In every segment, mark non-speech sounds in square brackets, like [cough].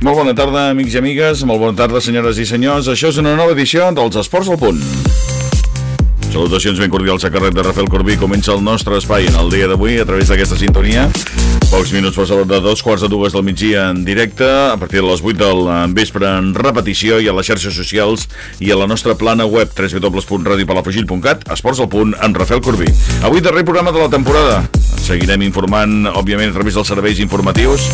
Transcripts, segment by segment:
Molt bona tarda, amics i amigues. Molt bona tarda, senyores i senyors. Això és una nova edició dels Esports al Punt. Salutacions ben cordials a càrrec de Rafael Corbí. Comença el nostre espai en el dia d'avui a través d'aquesta sintonia. Pocs minuts per sobre de dos quarts de dues del migdia en directe, a partir de les 8 del vespre en repetició i a les xarxes socials i a la nostra plana web www.radiopalafrugell.cat Esports al punt en Rafael Corbí. Avui darrer programa de la temporada. Seguirem informant, òbviament, a través dels serveis informatius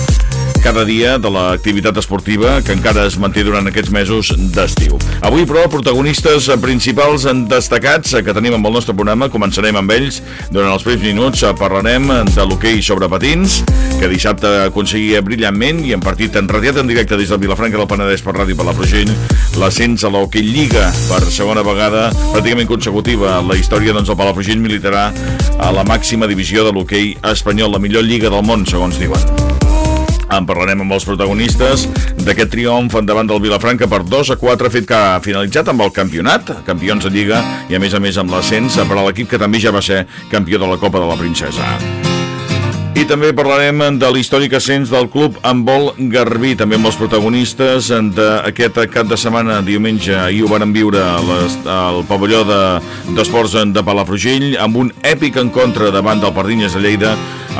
cada dia de l'activitat esportiva que encara es manté durant aquests mesos d'estiu. Avui, però, protagonistes principals destacats que tenim amb el nostre programa. Començarem amb ells. Durant els primers minuts parlarem de l'hoquei sobre patins, que dissabte aconseguia brillantment i en partit enradiat en directe des de Vilafranca del Penedès per Ràdio per la Progell, l'ascens a l'hoquei Lliga per segona vegada pràcticament consecutiva. La història doncs, del Palafrugell militarà a la màxima divisió de l'hoquei espanyol, la millor lliga del món, segons diuen. En parlarem amb els protagonistes d'aquest triomf endavant del Vilafranca per 2 a 4, fet que ha finalitzat amb el campionat, campions de Lliga, i a més a més amb l'ascens per a l'equip que també ja va ser campió de la Copa de la Princesa. I també parlarem de l'històric ascens del club handbol Garbí, també amb els protagonistes d'aquest cap de setmana, diumenge, ahir ho varen viure al pavelló d'esports de, de Palafrugell, amb un èpic encontre davant del Pardinyes de Lleida,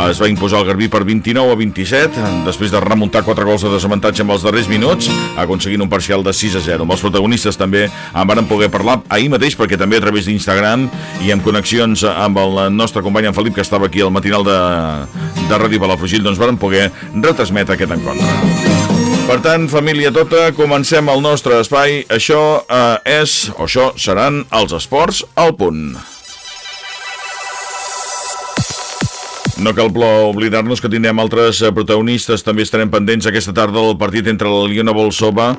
es va imposar el Garbí per 29 a 27, després de remuntar 4 gols de desavantatge amb els darrers minuts, aconseguint un parcial de 6 a 0. Amb els protagonistes també en van poder parlar ahir mateix, perquè també a través d'Instagram i amb connexions amb el nostre company en Felip, que estava aquí al matinal de, de Ràdio Palafrugell, doncs van poder retransmetre aquest encontre. Per tant, família tota, comencem el nostre espai. Això eh, és, o això seran els esports al punt. No cal oblidar-nos que tindrem altres eh, protagonistes. També estarem pendents aquesta tarda del partit entre la Liona Bolsova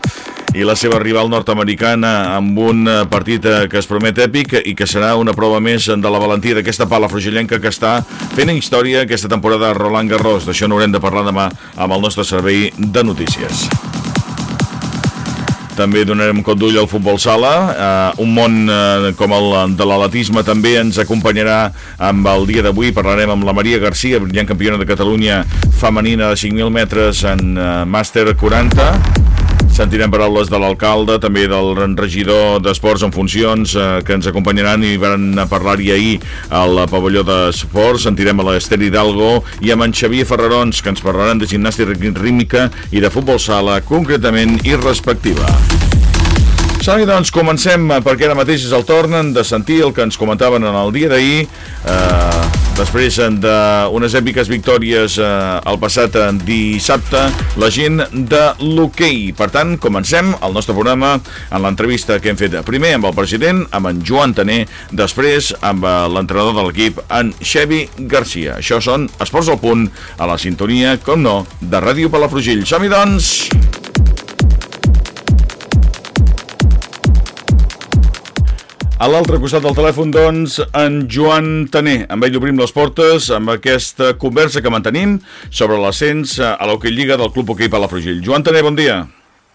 i la seva rival nord-americana amb un eh, partit eh, que es promet èpic i que serà una prova més de la valentia d'aquesta pala frugellenca que està fent història aquesta temporada Roland Garros. D'això n'haurem de parlar demà amb el nostre servei de notícies. També donarem compte d'ull al futbol sala. Uh, un món uh, com el de l'atletisme també ens acompanyarà amb el dia d'avui. Parlarem amb la Maria Garcia, brillant campiona de Catalunya femenina de 5.000 metres en uh, màster 40 Sentirem paraules de l'alcalde, també del regidor d'Esports en funcions eh, que ens acompanyaran i van parlar-hi ahir al pavelló d'Esports. Sentirem a l'Ester Hidalgo i amb en Xavier Ferrarons que ens parlaran de gimnàstica rítmica i de futbol sala, concretament i respectiva. Som doncs, comencem perquè ara mateix és el torn de sentir el que ens comentaven en el dia d'ahir. Eh, Després d'unes èpiques victòries eh, el passat eh, dissabte, la gent de l'hoquei. Per tant, comencem el nostre programa en l'entrevista que hem fet primer amb el president, amb en Joan Taner, després amb eh, l'entrenador de l'equip, en Xevi Garcia. Això són Esports al Punt, a la sintonia, com no, de Ràdio Palafrugell. Som-hi, doncs! A l'altre costat del telèfon, doncs, en Joan Taner. Amb ell obrim les portes amb aquesta conversa que mantenim sobre l'ascens a l'Hockey Lliga del Club Hockey Palafrugell. Joan Taner, bon dia.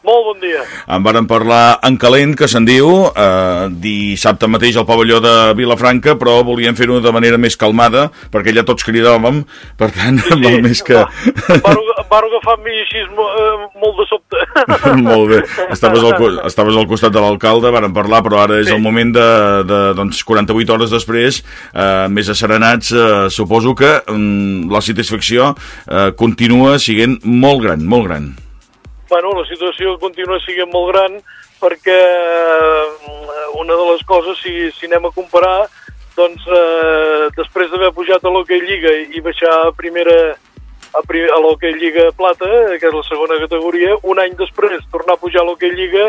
Molt bon dia. En varen parlar en calent, que se'n diu, eh, dissabte mateix al pavelló de Vilafranca, però volíem fer-ho de manera més calmada, perquè ja tots cridàvem, per tant, sí, val més que... Em varo agafar amb mi així eh, molt de sobte. [laughs] molt bé. Estaves al, estaves al costat de l'alcalde, varen parlar, però ara és sí. el moment de, de doncs, 48 hores després, eh, més asserenats, eh, suposo que eh, la satisfacció eh, continua siguent molt gran, molt gran bueno, la situació continua sent molt gran perquè eh, una de les coses, si, si anem a comparar, doncs eh, després d'haver pujat a l'Hockey Lliga i baixar a primera a, prim, a l'Hockey Lliga Plata, que és la segona categoria, un any després tornar a pujar a l'Hockey Lliga,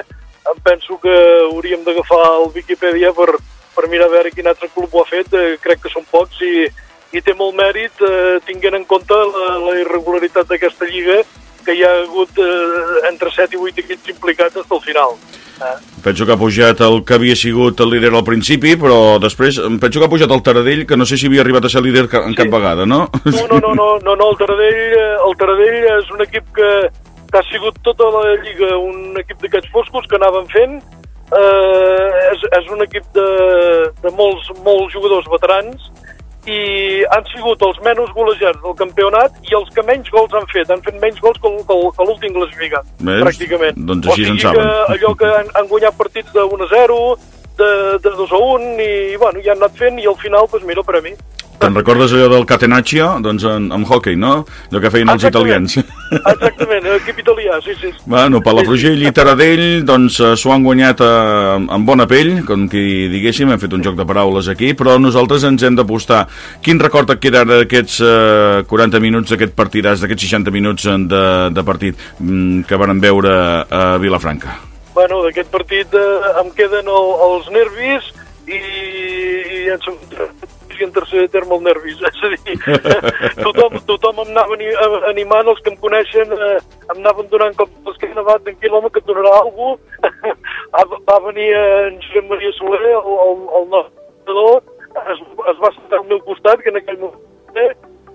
em penso que hauríem d'agafar el Wikipedia per, per mirar a veure quin altre club ho ha fet, eh, crec que són pocs i, i té molt mèrit eh, tinguent en compte la, la irregularitat d'aquesta lliga que hi ha hagut eh, entre 7 i 8 equips implicats fins al final. Eh? Penso que ha pujat el que havia sigut el líder al principi, però després penso que ha pujat el Taradell, que no sé si havia arribat a ser líder en sí. cap vegada, no? No, no, no, no, no, no el, Taradell, eh, el Taradell és un equip que, que ha sigut tota la lliga un equip d'aquests foscos que anaven fent, eh, és, és un equip de, de molts, molts jugadors veterans i han sigut els menys golejats del campionat i els que menys gols han fet. Han fet menys gols que, que, que l'últim classificat, Ves? pràcticament. Doncs així o sigui en saben. que allò que han, han guanyat partits de 1 a 0, de, de 2 a 1, i bueno, ja han anat fent, i al final, doncs mira, per a mi. Te'n recordes allò del Catenaccio? Doncs en, en hockey, no? Allò que feien els Exactament. italians. [laughs] Exactament, equip italià, sí, sí. Bueno, Palafrugell i Taradell doncs eh, s'ho han guanyat eh, amb bona pell, com qui diguéssim, hem fet un joc de paraules aquí, però nosaltres ens hem d'apostar. Quin record et queda ara d'aquests eh, 40 minuts, d'aquest partidàs, d'aquests 60 minuts eh, de, de partit mm, que varen veure a Vilafranca? Bueno, d'aquest partit eh, em queden el, els nervis i, i en segon i en tercer terme els nervis. És a dir, [laughs] tothom, tothom em anava ani- animant, els que em coneixen eh, em anaven donant com els que he nevat tranquil, home, que et donarà alguna cosa. [laughs] Va venir en Josep Maria Soler, el, el, el nostre es, es va sentar al meu costat, que en aquell moment eh,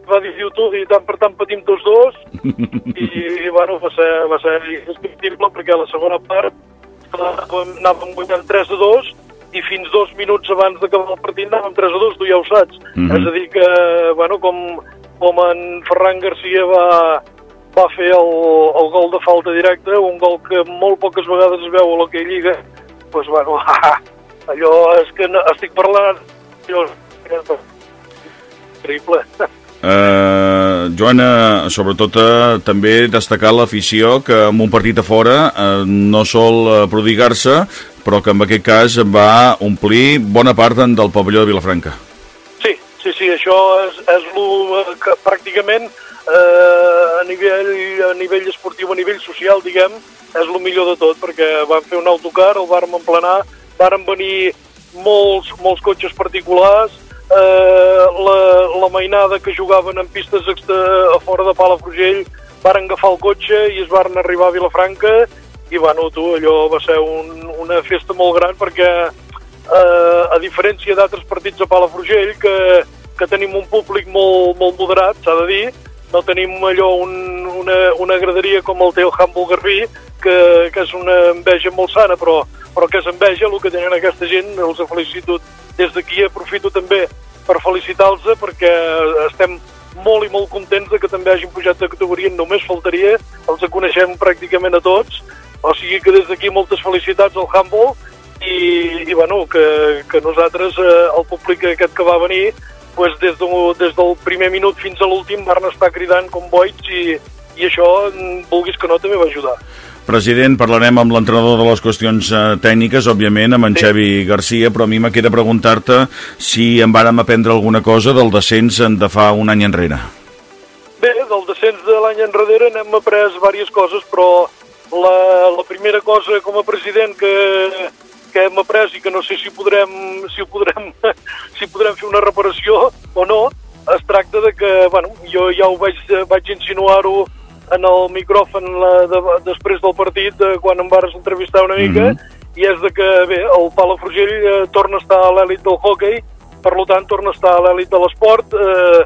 va dir, diu tu, i tant per tant patim tots dos, [laughs] i, i bueno, va ser, va ser indescriptible perquè a la segona part anàvem guanyant 3 a 2 i fins dos minuts abans d'acabar el partit anàvem 3 a 2, tu ja ho saps. Mhm. És a dir que, bueno, com, com en Ferran Garcia va, va fer el, el gol de falta directa, un gol que molt poques vegades es veu a l'Hockey Lliga, doncs, pues, bueno, [laughs] allò és que no, estic parlant... Allò, terrible. Uh, Joana, sobretot uh, també destacar l'afició que en un partit a fora uh, no sol uh, prodigar-se, però que en aquest cas va omplir bona part del pavelló de Vilafranca. Sí, sí, sí, això és, és lo que pràcticament eh, a, nivell, a nivell esportiu, a nivell social, diguem, és el millor de tot, perquè van fer un autocar, el vàrem emplenar, varen venir molts, molts cotxes particulars, eh, la, la mainada que jugaven en pistes a fora de Palafrugell varen agafar el cotxe i es varen arribar a Vilafranca i bueno, tu, allò va ser un, una festa molt gran perquè eh, a diferència d'altres partits a Palafrugell que, que tenim un públic molt, molt moderat, s'ha de dir, no tenim allò un, una, una graderia com el té el Humble Garbí, que, que és una enveja molt sana, però, però que és enveja el que tenen aquesta gent, els felicito des d'aquí, aprofito també per felicitar-los perquè estem molt i molt contents de que també hagin pujat de categoria, només faltaria, els coneixem pràcticament a tots, o sigui que des d'aquí moltes felicitats al Humble i, i bueno, que, que nosaltres, eh, el públic aquest que va venir, pues des, de, des del primer minut fins a l'últim van estar cridant com boits i, i això, mm, vulguis que no, també va ajudar. President, parlarem amb l'entrenador de les qüestions eh, tècniques, òbviament, amb en Sí. Xavi Garcia, però a mi me queda preguntar-te si en vàrem aprendre alguna cosa del descens de fa un any enrere. Bé, del descens de l'any enrere n'hem après diverses coses, però la, la primera cosa com a president que, que hem après i que no sé si podrem, si podrem, [laughs] si podrem fer una reparació o no, es tracta de que, bueno, jo ja ho vaig, vaig insinuar-ho en el micròfon la, de, després del partit, de, quan em vares entrevistar una mica, Mhm. i és de que, bé, el Palafrugell eh, torna a estar a l'èlit del hockey, per tant, torna a estar a l'èlit de l'esport, eh,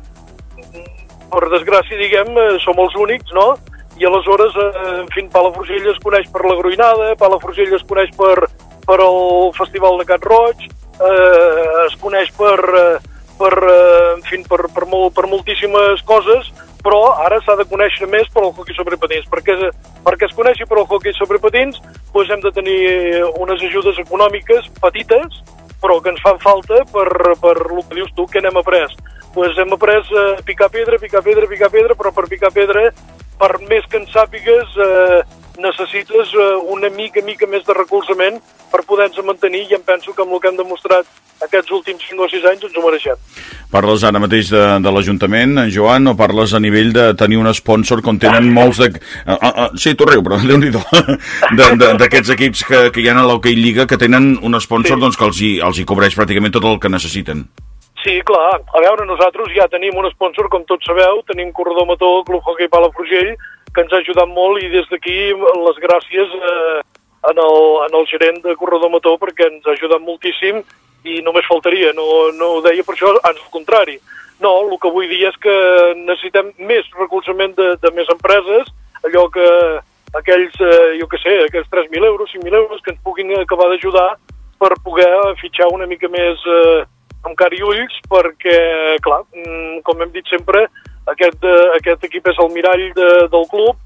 per desgràcia, diguem, eh, som els únics, no? I aleshores, eh, en fi, Palafrugell es coneix per la Groïnada, Palafrugell es coneix per, per el Festival de Cat Roig, eh, es coneix per, eh, per, eh, en fi, per, per, molt, per moltíssimes coses, però ara s'ha de conèixer més per al hockey sobre patins. Perquè, perquè es coneixi per al hockey sobre patins, doncs hem de tenir unes ajudes econòmiques petites, però que ens fan falta per, per el que dius tu, que n'hem après. Pues hem après a picar pedra, picar pedra, picar pedra, però per picar pedra, per més que en sàpigues, eh, necessites eh, una mica, mica més de recolzament per poder-nos mantenir i em penso que amb el que hem demostrat aquests últims 5 o 6 anys ens ho mereixem. Parles ara mateix de, de l'Ajuntament, en Joan, o parles a nivell de tenir un sponsor com tenen molts de... Uh, uh, uh, sí, tu riu, però [laughs] déu-n'hi-do. De- de- D'aquests equips que, que hi ha a l'Hockey Lliga que tenen un sponsor Sí. doncs, que els hi, els hi cobreix pràcticament tot el que necessiten. Sí, clar. A veure, nosaltres ja tenim un sponsor, com tots sabeu, tenim Corredor Mató, Club Hockey Palafrugell, que ens ha ajudat molt i des d'aquí les gràcies eh, en, el, en el gerent de Corredor Mató perquè ens ha ajudat moltíssim i només faltaria, no, no ho deia per això, ans al contrari. No, el que vull dir és que necessitem més recolzament de, de més empreses, allò que aquells, eh, jo què sé, aquells 3.000 euros, 5.000 euros que ens puguin acabar d'ajudar per poder fitxar una mica més, eh, amb cara i ulls perquè, clar, mm, com hem dit sempre, aquest, eh, aquest equip és el mirall de, del club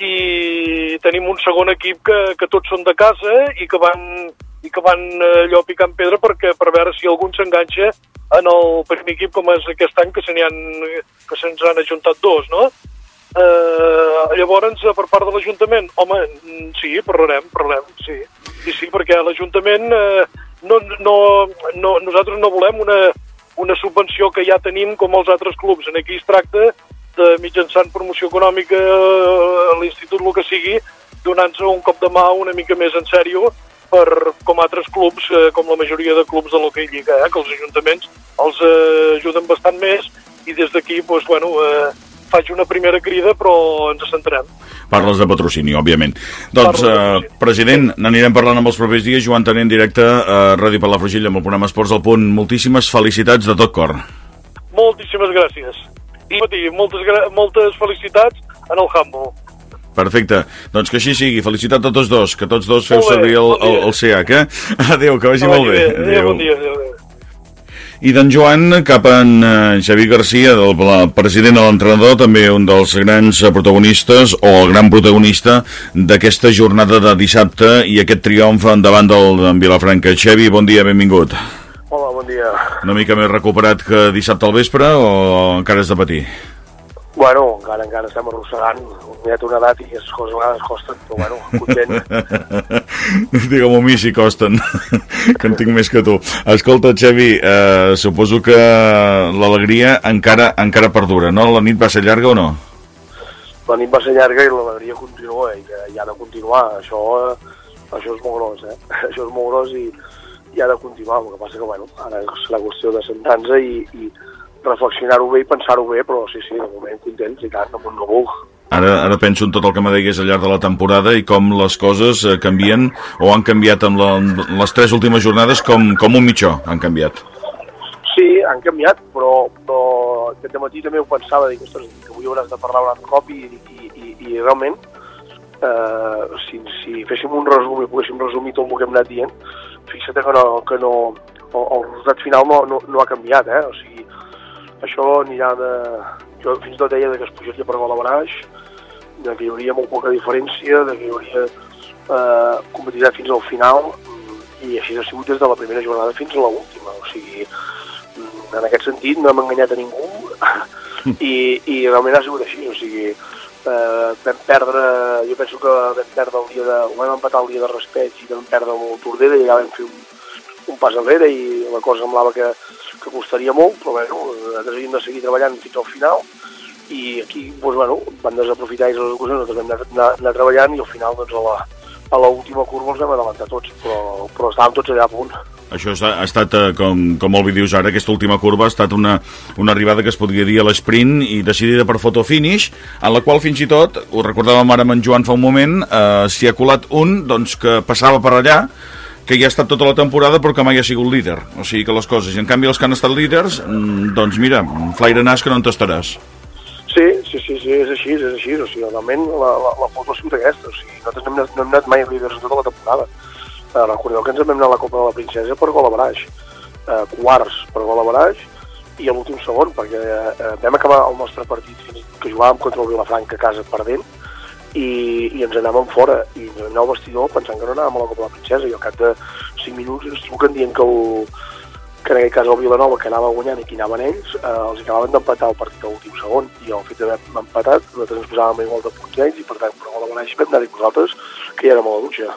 i tenim un segon equip que, que tots són de casa i que van, i que van eh, allò picant pedra perquè per veure si algun s'enganxa en el primer equip com és aquest any que se han, ajuntat dos, no? Eh, llavors, per part de l'Ajuntament, home, mm, sí, parlarem, parlarem, sí. Sí, sí, perquè l'Ajuntament, eh, no, no, no, nosaltres no volem una, una subvenció que ja tenim com els altres clubs. En aquí es tracta de mitjançant promoció econòmica a l'institut, el que sigui, donant-se un cop de mà una mica més en sèrio per, com altres clubs, eh, com la majoria de clubs de l'hoquei lliga, eh, que els ajuntaments els eh, ajuden bastant més i des d'aquí, doncs, bueno, eh, faig una primera crida, però ens centrem. Parles de patrocini, òbviament. Doncs, eh, president, n'anirem parlant amb els propers dies. Joan Tenent, directe a Ràdio Palafrugell amb el programa Esports al Punt. Moltíssimes felicitats de tot cor. Moltíssimes gràcies. I moltes, moltes felicitats en el handball. Perfecte. Doncs que així sigui. Felicitat a tots dos, que tots dos feu servir el, el, el CH, eh? [laughs] Adéu, que vagi molt bé. Adéu, bon dia. Adéu, adéu. I d'en Joan cap en uh, Xavi Garcia, del president de l'entrenador, també un dels grans protagonistes, o el gran protagonista d'aquesta jornada de dissabte i aquest triomf davant del Vilafranca. Xavi, bon dia, benvingut. Hola, bon dia. Una mica més recuperat que dissabte al vespre o encara has de patir? Bueno, encara, encara estem arrossegant. Ja té una edat i les coses a vegades costen, però bueno, content. [laughs] Digue'm a mi si costen, [laughs] que en tinc més que tu. Escolta, Xavi, eh, suposo que l'alegria encara encara perdura, no? La nit va ser llarga o no? La nit va ser llarga i l'alegria continua, i que hi ha de continuar. Això, eh, això és molt gros, eh? [laughs] Això és molt gros i, i ha de continuar. El que passa que, bueno, ara és la qüestió de sentar-nos i, i reflexionar-ho bé i pensar-ho bé, però sí, sí, de moment contents i tant, amb un núvol. Ara, ara penso en tot el que me degués al llarg de la temporada i com les coses eh, canvien o han canviat amb, la, amb les tres últimes jornades com, com un mitjó han canviat. Sí, han canviat, però, però aquest matí també ho pensava, dic, ostres, que avui hauràs de parlar un cop i, i, i, i realment eh, si, si féssim un resum i poguéssim resumir tot el que hem anat dient, fixa't que no, que no el, el resultat final no, no, no ha canviat, eh? o sigui, això anirà de... Jo fins i tot deia que es pujaria per gol a baraix, de que hi hauria molt poca diferència, de que hi hauria eh, competitat fins al final, i així ha sigut des de la primera jornada fins a l'última. O sigui, mm, en aquest sentit no hem enganyat a ningú [laughs] i, i realment ha sigut així. O sigui, eh, vam perdre, jo penso que vam perdre el dia de, ho vam empatar el dia de respeig i vam perdre el Tordera i ja vam fer un, un pas enrere i la cosa semblava que, que costaria molt, però bueno, nosaltres havíem de seguir treballant fins al final i aquí doncs, bueno, van desaprofitar les ocasions, nosaltres vam anar, anar, anar treballant i al final doncs, a la, a l'última curva els vam adelantar tots, però, però estàvem tots allà a punt. Això ha estat, eh, com, com molt bé dius ara, aquesta última curva ha estat una, una arribada que es podria dir a l'esprint i decidida per fotofinish, en la qual fins i tot, ho recordàvem ara amb en Joan fa un moment, eh, s'hi ha colat un doncs, que passava per allà, que ja ha estat tota la temporada però que mai ha sigut líder. O sigui que les coses... I en canvi els que han estat líders, mm, doncs mira, flaire nas que no en tastaràs. Sí, sí, sí, sí, és així, és així. O sigui, realment la, la, la foto ha sigut aquesta. O sigui, nosaltres no hem, anat, no hem anat mai líders en tota la temporada. Uh, recordeu que ens vam anar a la Copa de la Princesa per gol a baraix. Uh, quarts per gol a baraix i a l'últim segon, perquè uh, vam acabar el nostre partit que jugàvem contra el Vilafranca a casa perdent i, i ens anàvem fora. I ens anàvem al vestidor pensant que no anàvem a la Copa de la Princesa i al cap de 5 minuts ens truquen dient que, el, que en aquest cas el Vilanova que anava guanyant i que anaven ells eh, els acabaven d'empatar el partit a l'últim segon. I el fet d'haver empatat nosaltres ens posàvem igual de punts ells i per tant però la Beneix vam anar-hi nosaltres que ja érem a la dutxa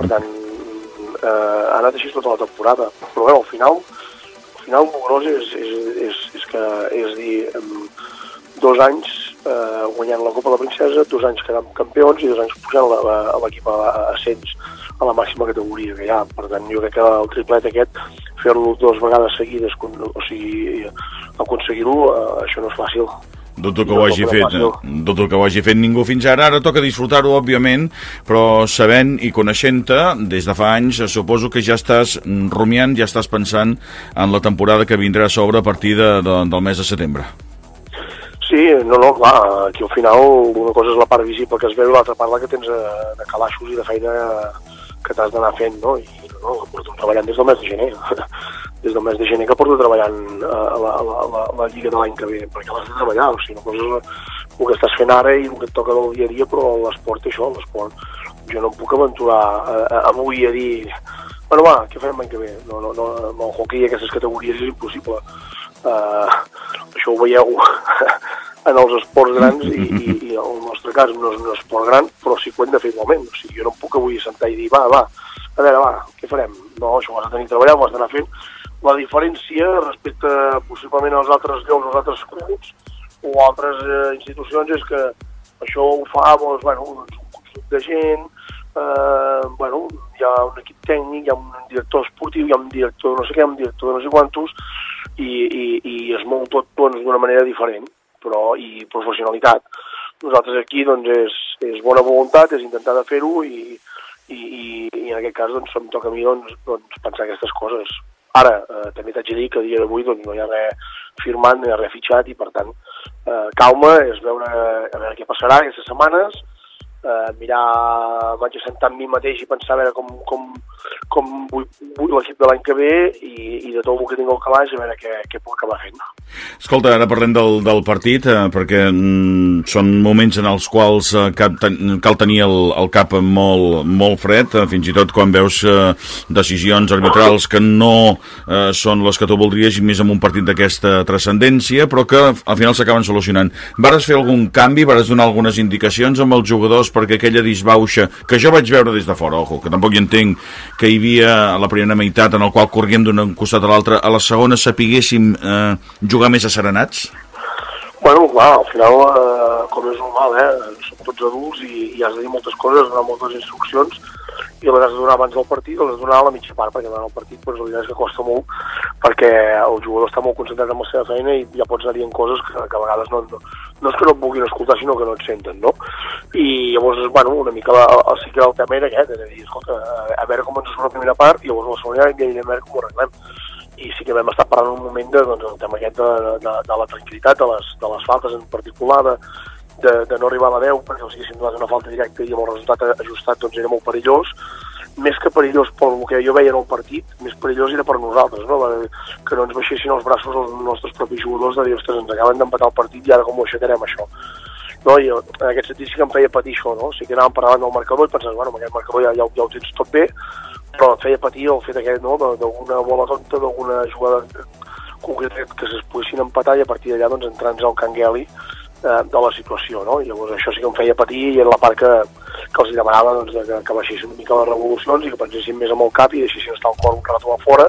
per tant eh, ha anat així tota la temporada. Però bé, al final al final el gros és, és, és, és que és dir, dos anys eh, guanyant la Copa de la Princesa, dos anys quedant campions i dos anys pujant l'equip a, a, ascens a la màxima categoria que hi ha. Per tant, jo crec que el triplet aquest, fer-lo dues vegades seguides, o sigui, aconseguir-ho, eh, això no és fàcil. Dubto que ho hagi fet, dubto que ho hagi fet ningú fins ara. Ara toca disfrutar-ho, òbviament, però sabent i coneixent-te des de fa anys, suposo que ja estàs rumiant, ja estàs pensant en la temporada que vindrà a sobre a partir de, de, del mes de setembre. Sí, no, no, clar, aquí al final una cosa és la part visible que es veu i l'altra part la que tens de, eh, de calaixos i de feina que t'has d'anar fent, no? I no, no, portem treballant des del mes de gener. [laughs] des del mes de gener que porto treballant a la, a la, a la, la Lliga de l'any que ve, perquè l'has de treballar, o sigui, una cosa és el que estàs fent ara i el que et toca del dia a dia, però l'esport això, l'esport. Jo no em puc aventurar a, a, avui a dir bueno, va, què farem l'any que ve? No, no, no, amb el hockey aquestes categories és impossible. Uh, això ho veieu [laughs] en els esports grans i, [laughs] i, i el nostre cas no és un esport gran, però sí que ho hem de fer igualment. O sigui, jo no em puc avui sentar i dir, va, va, a veure, va, què farem? No, això ho has de tenir treballat, ho has d'anar fent. La diferència respecte possiblement als altres llocs, als altres clubs o altres eh, institucions és que això ho fa doncs, bueno, un conjunt de gent, eh, bueno, hi ha un equip tècnic, hi ha un director esportiu, hi ha un director no sé què, un director de no sé quantos, i, i, i es mou tot doncs, d'una manera diferent, però i professionalitat. Nosaltres aquí doncs, és, és bona voluntat, és intentar de fer-ho i, i, i, i en aquest cas doncs, em toca a mi doncs, doncs, pensar aquestes coses. Ara, eh, també t'haig de dir que a dia d'avui doncs, no hi ha res firmat, no hi ha res fitxat i per tant eh, calma, és veure, a veure què passarà aquestes setmanes, eh, mirar, vaig assentar amb mi mateix i pensar a veure com, com, com vull, vull l'equip de l'any que ve i, i de tot el que tinc al calaix a veure què, què puc acabar fent. Escolta, ara parlem del, del partit, eh, perquè mm, són moments en els quals eh, cap, ten, cal tenir el, el cap molt, molt fred, eh, fins i tot quan veus eh, decisions arbitrals que no eh, són les que tu voldries i més en un partit d'aquesta transcendència, però que al final s'acaben solucionant. Vares fer algun canvi, vares donar algunes indicacions amb els jugadors perquè aquella disbauxa, que jo vaig veure des de fora, ojo, que tampoc hi entenc que hi havia la primera meitat en el qual corríem d'un costat a l'altre, a la segona sapiguéssim eh, jugar més asserenats? Bueno, clar, al final, eh, com és normal, eh, som tots adults i, i has de dir moltes coses, donar moltes instruccions, i les has de donar abans del partit o les de donar a la mitja part, perquè durant el partit doncs, la veritat és que costa molt, perquè el jugador està molt concentrat en la seva feina i ja pots anar coses que, que a vegades no, no, no és que no et puguin escoltar, sinó que no et senten, no? I llavors, bueno, una mica la, el, sí que el tema era aquest, era dir, escolta, a, a veure com ens surt la primera part, i llavors la segona ja anirem a veure com ho arreglem i sí que vam estar parlant un moment de, doncs, el tema aquest de, de, de la tranquil·litat, de les, de les faltes en particular, de, de, de no arribar a la 10 perquè els haguessin donat una falta directa i amb el resultat ajustat doncs era molt perillós més que perillós pel que jo veia en el partit, més perillós era per nosaltres, no? que no ens baixessin els braços els nostres propis jugadors de dir, ostres, ens acaben d'empatar el partit i ara com ho aixecarem això. No, i en aquest sentit sí que em feia patir això, no? Sí que anàvem per davant del marcador i pensaves, bueno, amb aquest marcador ja, ja, ja ho tens tot bé, però et feia patir el fet aquest, no?, d'alguna bola tonta, d'alguna jugada concreta que es poguessin empatar i a partir d'allà doncs entrar-nos al cangueli eh, de la situació, no? I llavors això sí que em feia patir i era la part que, que els demanava doncs, que, que baixessin una mica les revolucions i que pensessin més amb el cap i deixessin estar el cor un rato a fora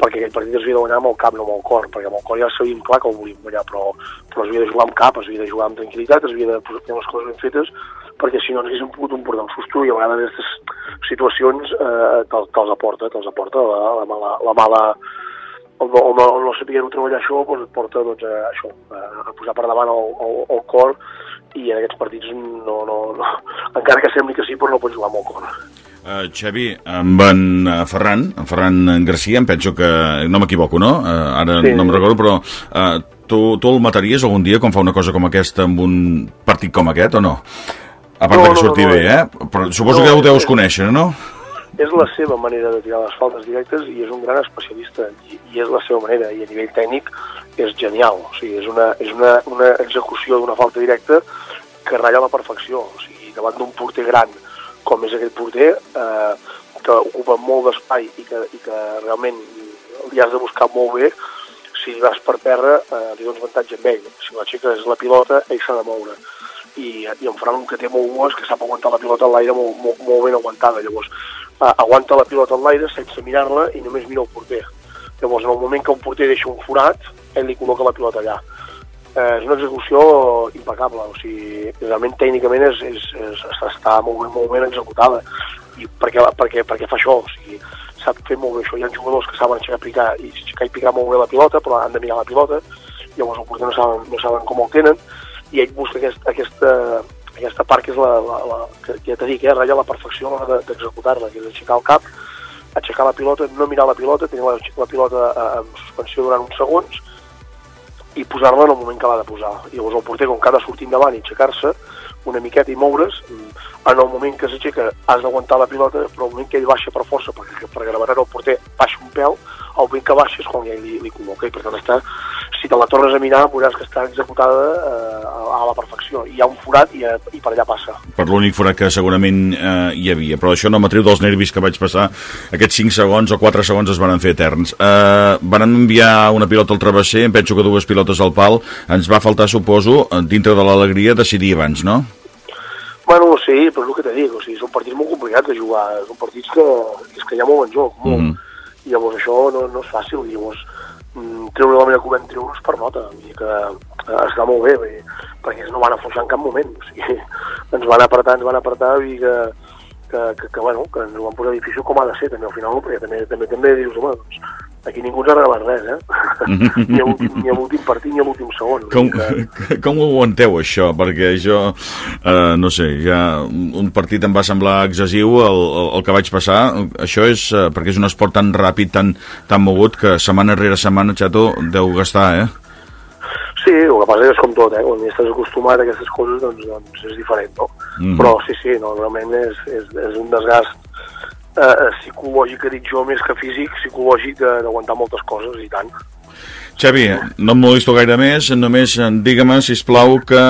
perquè aquell partit es havia de guanyar amb el cap, no amb el cor, perquè amb el cor ja sabíem clar que ho volíem guanyar, però, però es havia de jugar amb cap, es havia de jugar amb tranquil·litat, es havia de posar les coses ben fetes, perquè si no ens haguéssim pogut emportar un susto i a vegades aquestes situacions eh, te'ls te aporta, te'ls aporta la, la mala, la mala o no, no, no saber treballar això doncs et porta doncs, a, això, a posar per davant el, el, el cor i en aquests partits no, no, no, encara que sembli que sí, però no pots jugar amb el cor. Uh, Xavi, amb en uh, Ferran, en Ferran Garcia, em penso que, no m'equivoco, no? Uh, ara sí. no me'n recordo, però uh, tu, tu el mataries algun dia quan fa una cosa com aquesta amb un partit com aquest, o no? A part no, que surti no, no, bé, eh? Però suposo no, que ho deus conèixer, no? És la seva manera de tirar les faltes directes i és un gran especialista i, i és la seva manera i a nivell tècnic és genial, o sigui, és una, és una, una execució d'una falta directa que ratlla la perfecció, o sigui, davant d'un porter gran com és aquest porter, eh, que ocupa molt d'espai i, que, i que realment li has de buscar molt bé, si vas per terra eh, li dones avantatge amb ell. Si és la pilota, ell s'ha de moure. I, I en Fran que té molt bo és que sap aguantar la pilota en l'aire molt, molt, molt ben aguantada. Llavors, aguanta la pilota en l'aire sense mirar-la i només mira el porter. Llavors, en el moment que un porter deixa un forat, ell li col·loca la pilota allà eh, és una execució impecable, o sigui, realment tècnicament és, és, és, està molt ben, molt ben executada i perquè, perquè, perquè fa això, o sigui, sap fer molt bé això. Hi ha jugadors que saben aixecar picar, i aixecar i picar molt bé la pilota, però han de mirar la pilota, llavors el porter no saben, no saben com el tenen, i ell busca aquest, aquesta, aquesta part que és la, la, la que ja t'he dit, eh, ratlla la perfecció a l'hora d'executar-la, que és aixecar el cap, aixecar la pilota, no mirar la pilota, tenir la, la pilota eh, en suspensió durant uns segons, i posar-la en el moment que l'ha de posar. I llavors el porter, com que ha de sortir endavant i aixecar-se una miqueta i moure's, en el moment que s'aixeca has d'aguantar la pilota, però el moment que ell baixa per força, perquè per gravetat el porter baixa un pèl, el moment que baixa és quan ja li, li col·loca i per tant està, si te la tornes a mirar veuràs que està executada eh, a, la perfecció. Hi ha un forat i, eh, i per allà passa. Per l'únic forat que segurament eh, hi havia, però això no m'atriu dels nervis que vaig passar, aquests 5 segons o 4 segons es van fer eterns. Eh, van enviar una pilota al travesser, em penso que dues pilotes al pal, ens va faltar, suposo, dintre de l'alegria, decidir abans, no? Bueno, sí, però és el que t'he dit, o sigui, són partits molt complicats de jugar, són partits que, és que hi ha molt en joc, molt. Mhm. I llavors això no, no és fàcil, llavors mm, treure la manera que vam treure és per nota, vull dir que eh, està molt bé, vull dir, perquè ells no van afluixar en cap moment, o sigui, [laughs] ens van apretar, ens van apretar, i que, que, que, que, bueno, que ens ho van posar difícil com ha de ser, també al final, perquè també, també, també dius, home, doncs, aquí ningú ens ha regalat res, eh? [laughs] ni a l'últim ni a l'últim partit ni a l'últim segon. Com, que- [laughs] com ho aguanteu, això? Perquè jo, eh, no sé, ja un partit em va semblar excessiu el, el, que vaig passar. Això és eh, perquè és un esport tan ràpid, tan, tan mogut, que setmana rere setmana, xato, deu gastar, eh? Sí, el que passa és com tot, eh? quan estàs acostumat a aquestes coses doncs, doncs és diferent, no? Mhm. Però sí, sí, no, realment és, és, és un desgast eh, psicològic, que dic jo, més que físic, psicològic d'aguantar moltes coses, i tant. Xavi, no em molesto gaire més, només eh, digue-me, sisplau, que...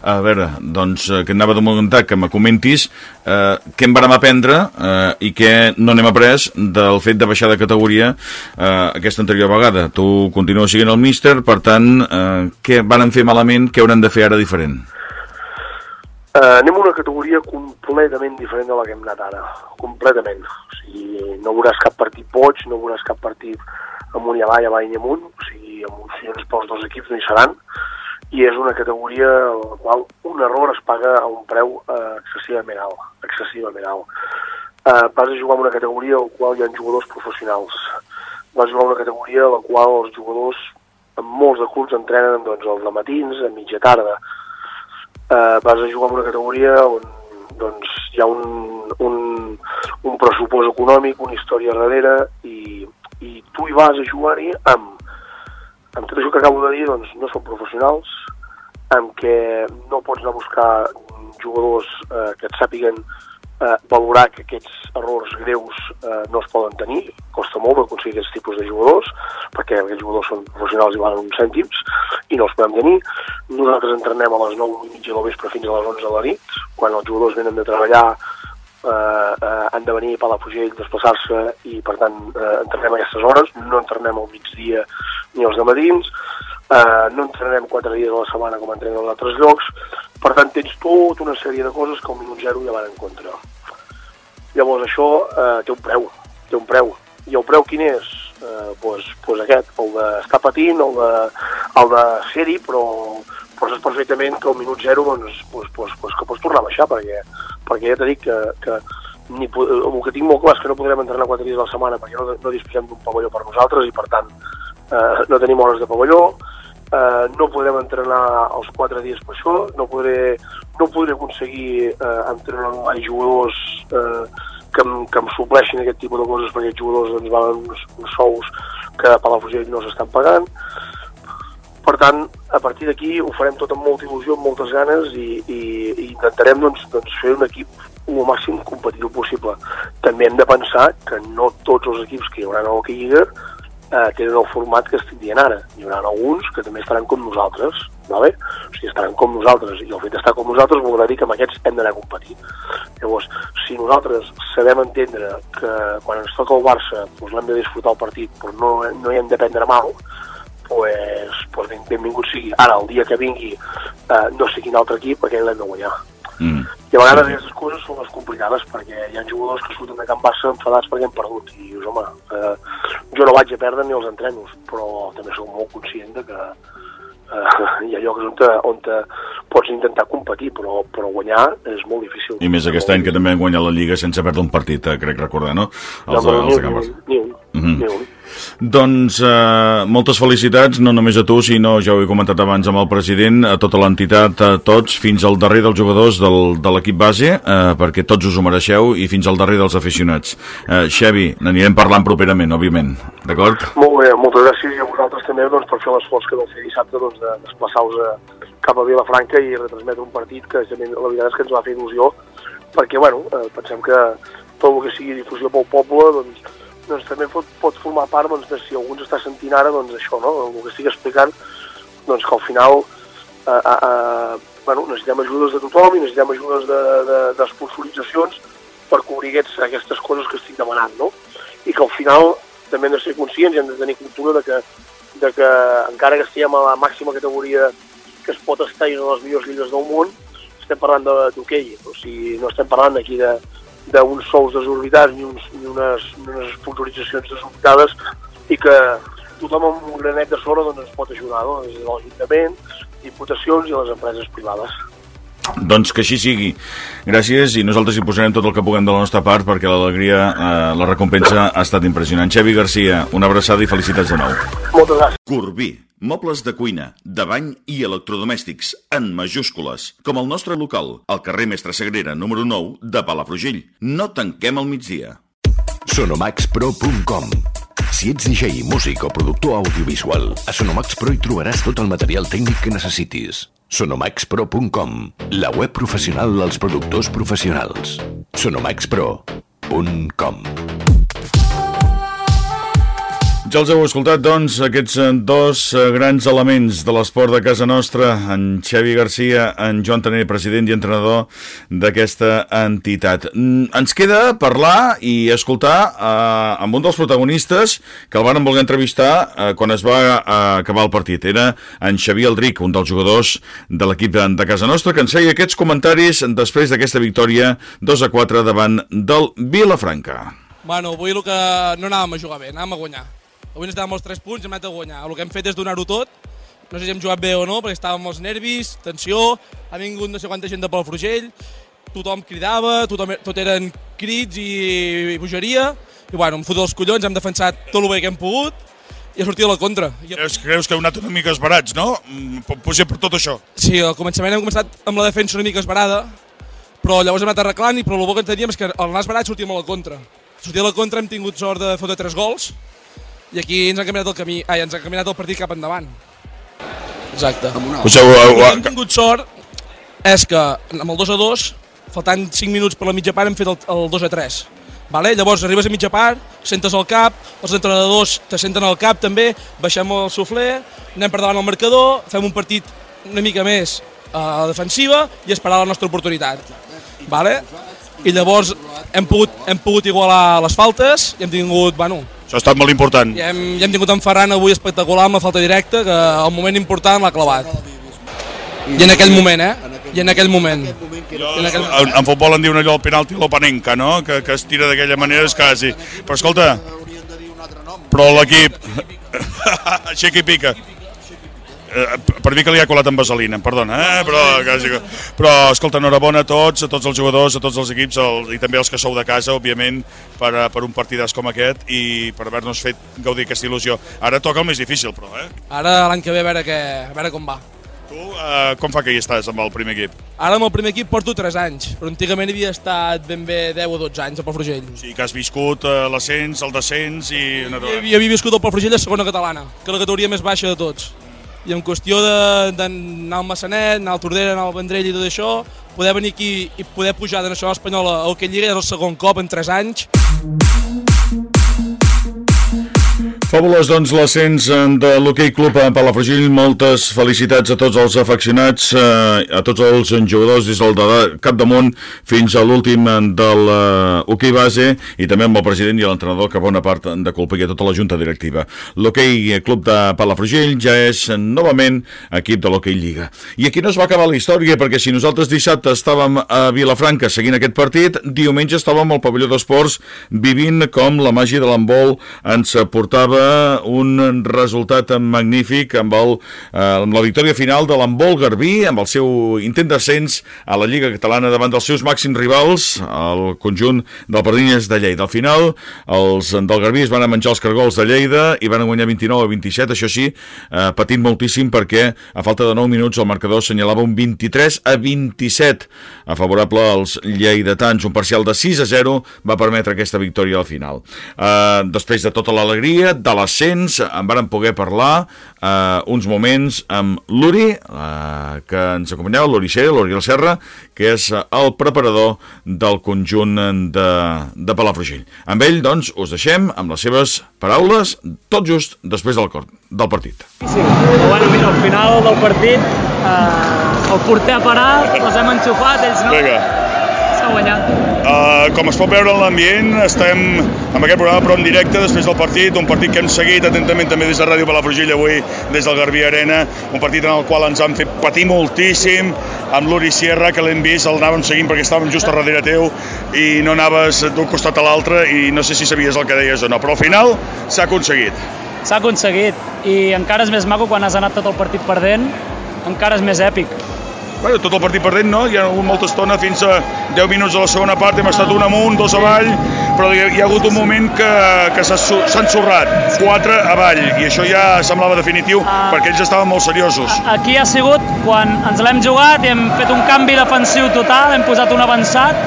A veure, doncs, eh, que anava de comentar, que me comentis eh, què en vàrem aprendre eh, i què no n'hem après del fet de baixar de categoria eh, aquesta anterior vegada. Tu continues siguent el míster, per tant, eh, què van fer malament, què hauran de fer ara diferent? Eh, anem a una categoria completament diferent de la que hem anat ara, completament. O sigui, no veuràs cap partit boig, no veuràs cap partit amunt i avall, avall i amunt, o sigui, emocions pels dos equips no hi seran, i és una categoria en la qual un error es paga a un preu eh, excessivament alt, excessivament alt. Eh, vas a jugar en una categoria en la qual hi ha jugadors professionals, vas jugar en una categoria en la qual els jugadors en molts de clubs entrenen doncs, als matins, a mitja tarda, eh, vas a jugar en una categoria on doncs, hi ha un, un, un pressupost econòmic, una història darrere, i, i tu hi vas a jugar-hi amb, amb tot això que acabo de dir, doncs no són professionals, amb què no pots anar a buscar jugadors eh, que et sàpiguen eh, valorar que aquests errors greus eh, no es poden tenir, costa molt aconseguir aquests tipus de jugadors, perquè aquests jugadors són professionals i valen uns cèntims, i no els podem tenir. Nosaltres entrenem a les 9 i mitja del vespre fins a les 11 de la nit, quan els jugadors venen de treballar eh, eh, han de venir a Palafrugell, desplaçar-se i per tant eh, entrenem a aquestes hores, no entrenem al migdia ni als matins, eh, no entrenem quatre dies a la setmana com entrenem als altres llocs, per tant tens tota una sèrie de coses que al minut zero ja van en contra. Llavors això eh, té un preu, té un preu. I el preu quin és? Eh, pues, pues aquest, el d'estar patint, el de, el de ser-hi, però, però saps perfectament que al minut zero doncs, pues, pues, pues, que pots tornar a baixar, perquè, perquè ja t'he dit que, que ni, el que tinc molt clar és que no podrem entrenar quatre dies a la setmana perquè no, no disposem d'un pavelló per nosaltres i per tant eh, no tenim hores de pavelló, eh, no podrem entrenar els quatre dies per això, no podré, no podré aconseguir eh, entrenar amb jugadors eh, que, em, que em supleixin aquest tipus de coses perquè aquests jugadors ens valen uns, uns sous que a Palafrugell no s'estan pagant. Per tant, a partir d'aquí ho farem tot amb molta il·lusió, amb moltes ganes i, i, i intentarem doncs, doncs, fer un equip el màxim competitiu possible. També hem de pensar que no tots els equips que hi haurà a l'Hockey Lliga eh, tenen el format que estic dient ara. Hi haurà alguns que també estaran com nosaltres, vale? o sigui, estaran com nosaltres, i el fet d'estar com nosaltres voldrà dir que amb aquests hem d'anar a competir. Llavors, si nosaltres sabem entendre que quan ens toca el Barça doncs l'hem de disfrutar el partit, però no, no hi hem de prendre mal, pues, pues ben, benvingut sigui. Ara, el dia que vingui, eh, no sé quin altre equip, aquell l'hem de guanyar. Mm. I a vegades aquestes coses són les complicades perquè hi ha jugadors que surten de Can Barça enfadats perquè hem perdut i dius, home, eh, jo no vaig a perdre ni els entrenos, però també soc molt conscient de que eh, [laughs] hi ha llocs on, te, on te pots intentar competir, però, però guanyar és molt difícil. I més aquest any que també han guanyat la Lliga sense perdre un partit, eh, crec recordar, no? No, Els, els ni, un, Barça. ni un, Mhm. ni un. Doncs eh, moltes felicitats, no només a tu, sinó, ja ho he comentat abans amb el president, a tota l'entitat, a tots, fins al darrer dels jugadors del, de l'equip base, eh, perquè tots us ho mereixeu, i fins al darrer dels aficionats. Eh, Xevi, n'anirem parlant properament, òbviament, d'acord? Molt bé, moltes gràcies i a vosaltres també doncs, per fer l'esforç que vau fer dissabte doncs, de desplaçar-vos a, cap a Vilafranca i retransmetre un partit que la veritat és que ens va fer il·lusió perquè bueno, eh, pensem que tot el que sigui difusió pel poble doncs, doncs, també pot, pot formar part doncs, de si algú ens està sentint ara, doncs això, no? el que estic explicant, doncs que al final eh, eh, eh, bueno, necessitem ajudes de tothom i necessitem ajudes de, de, de per cobrir aquests, aquestes coses que estic demanant, no? I que al final també hem de ser conscients i hem de tenir cultura de que, de que encara que estiguem a la màxima categoria que es pot estar en les millors lligues del món, estem parlant d'hoquei, o sigui, no estem parlant aquí de, d'uns sous desorbitats ni, uns, ni, unes, unes sponsoritzacions desorbitades i que tothom amb un granet de sorra doncs, ens pot ajudar, no? des de l'Ajuntament, diputacions i les empreses privades. Doncs que així sigui. Gràcies i nosaltres hi posarem tot el que puguem de la nostra part perquè l'alegria, eh, la recompensa ha estat impressionant. Xavi Garcia, una abraçada i felicitats de nou. Moltes gràcies. Corbí, mobles de cuina, de bany i electrodomèstics, en majúscules, com el nostre local, al carrer Mestre Sagrera, número 9, de Palafrugell. No tanquem al migdia. Sonomaxpro.com Si ets DJ, músic o productor audiovisual, a Sonomax Pro hi trobaràs tot el material tècnic que necessitis. Sonomaxpro.com La web professional dels productors professionals. Sonomaxpro.com Ja els heu escoltat, doncs, aquests eh, dos eh, grans elements de l'esport de casa nostra, en Xavi Garcia, en Joan Taner, president i entrenador d'aquesta entitat. Mm, Ens queda parlar i escoltar eh, amb un dels protagonistes que el van voler entrevistar eh, quan es va eh, acabar el partit. Era en Xavier Aldric, un dels jugadors de l'equip de, de casa nostra, que ens feia aquests comentaris després d'aquesta victòria 2 a 4 davant del Vilafranca. Bueno, avui el que no anàvem a jugar bé, anàvem a guanyar. Avui necessitàvem els 3 punts i hem anat a guanyar. El que hem fet és donar-ho tot. No sé si hem jugat bé o no, perquè estàvem els nervis, tensió, ha vingut no sé quanta gent de Palafrugell, tothom cridava, tothom, tot eren crits i, i bogeria, i bueno, em foto els collons, hem defensat tot el bé que hem pogut, i ha sortit a la contra. I, Creus, creus que heu anat una mica esbarats, no? Mm, po- Potser per tot això. sí, al començament hem començat amb la defensa una mica esbarada, però llavors hem anat arreglant i però el bo que en teníem és que al anar esbarat sortíem a la contra. Sortir a la contra hem tingut sort de fotre 3 gols i aquí ens han caminat el camí, ai, ens han caminat el partit cap endavant. Exacte. Potser El heu, que hem tingut sort és que amb el 2 a 2, faltant 5 minuts per la mitja part, hem fet el, el 2 a 3. Vale? Llavors arribes a mitja part, sentes el cap, els entrenadors te senten al cap també, baixem el sufler, anem per davant al marcador, fem un partit una mica més a la defensiva i esperar la nostra oportunitat. Vale? I llavors hem pogut, hem pogut igualar les faltes i hem tingut, bueno, això ha estat molt important. i hem, i hem tingut en Ferran avui espectacular amb la falta directa, que al moment important l'ha clavat. I en aquell moment, eh? I en aquell moment. En aquell... En, en futbol en diuen allò el penalti l'opanenca, no? Que, que es tira d'aquella manera, és quasi. Però escolta, però l'equip... [laughs] Aixeca i pica. Eh, per mi que li ha colat amb vaselina, perdona, eh? però, quasi, que- però escolta, enhorabona a tots, a tots els jugadors, a tots els equips el, i també els que sou de casa, òbviament, per, a- per un partidàs com aquest i per haver-nos fet gaudir aquesta il·lusió. Ara toca el més difícil, però, eh? Ara l'any que ve a veure, què, a veure com va. Tu, eh, com fa que hi estàs amb el primer equip? Ara amb el primer equip porto 3 anys, però antigament havia estat ben bé 10 o 12 anys a Palafrugell. O sigui que has viscut eh, l'ascens, el descens i... I havia, havia viscut al Palafrugell a segona catalana, que és la categoria més baixa de tots. I en qüestió d'anar al Massanet, anar al Tordera, anar al Vendrell i tot això, poder venir aquí i poder pujar de Nacional Espanyol a Hockey Lliga és el segon cop en 3 anys. Fabulós, doncs, l'ascens eh, de l'Hockey Club a Palafrugell. Moltes felicitats a tots els afeccionats, eh, a tots els jugadors des del de capdamunt fins a l'últim eh, del hoquei base i també amb el president i l'entrenador que bona part de culpa i a tota la junta directiva. L'Hockey Club de Palafrugell ja és novament equip de l'Hockey Lliga. I aquí no es va acabar la història perquè si nosaltres dissabte estàvem a Vilafranca seguint aquest partit, diumenge estàvem al pavelló d'esports vivint com la màgia de l'handbol ens portava un resultat magnífic amb, el, eh, amb la victòria final de l'handbol Garbí, amb el seu intent d'ascens a la Lliga Catalana davant dels seus màxims rivals, el conjunt del Pardines de Lleida. Al final, els del Garbí es van menjar els cargols de Lleida i van guanyar 29 a 27, això sí, eh, patint moltíssim perquè a falta de 9 minuts el marcador assenyalava un 23 a 27 a favorable als lleidatans. Un parcial de 6 a 0 va permetre aquesta victòria al final. Eh, després de tota l'alegria, de l'ascens, en varen poder parlar eh, uns moments amb l'Uri, eh, que ens acompanyava, l'Uri Serra, l'Oriol Serra, que és eh, el preparador del conjunt de, de Palafrugell. Amb ell, doncs, us deixem amb les seves paraules, tot just després del, cor, del partit. Sí, bueno, mira, al final del partit eh, el porter ha parat, les hem enxufat, ells no. Vinga. S'ha guanyat. Uh, com es pot veure en l'ambient, estem amb aquest programa però en directe després del partit, un partit que hem seguit atentament també des de Ràdio Palafrugell avui, des del Garbí Arena, un partit en el qual ens han fet patir moltíssim amb l'Uri Sierra, que l'hem vist, el anàvem seguint perquè estàvem just a darrere teu i no anaves d'un costat a l'altre i no sé si sabies el que deies o no, però al final s'ha aconseguit. S'ha aconseguit i encara és més maco quan has anat tot el partit perdent, encara és més èpic. Bueno, tot el partit perdent, no? Hi ha hagut molta estona, fins a 10 minuts de la segona part, hem estat un amunt, dos avall, però hi ha, hi ha hagut un moment que, que s'ha ensorrat, quatre avall, i això ja semblava definitiu, Ah. perquè ells estaven molt seriosos. Aquí ha sigut quan ens l'hem jugat i hem fet un canvi defensiu total, hem posat un avançat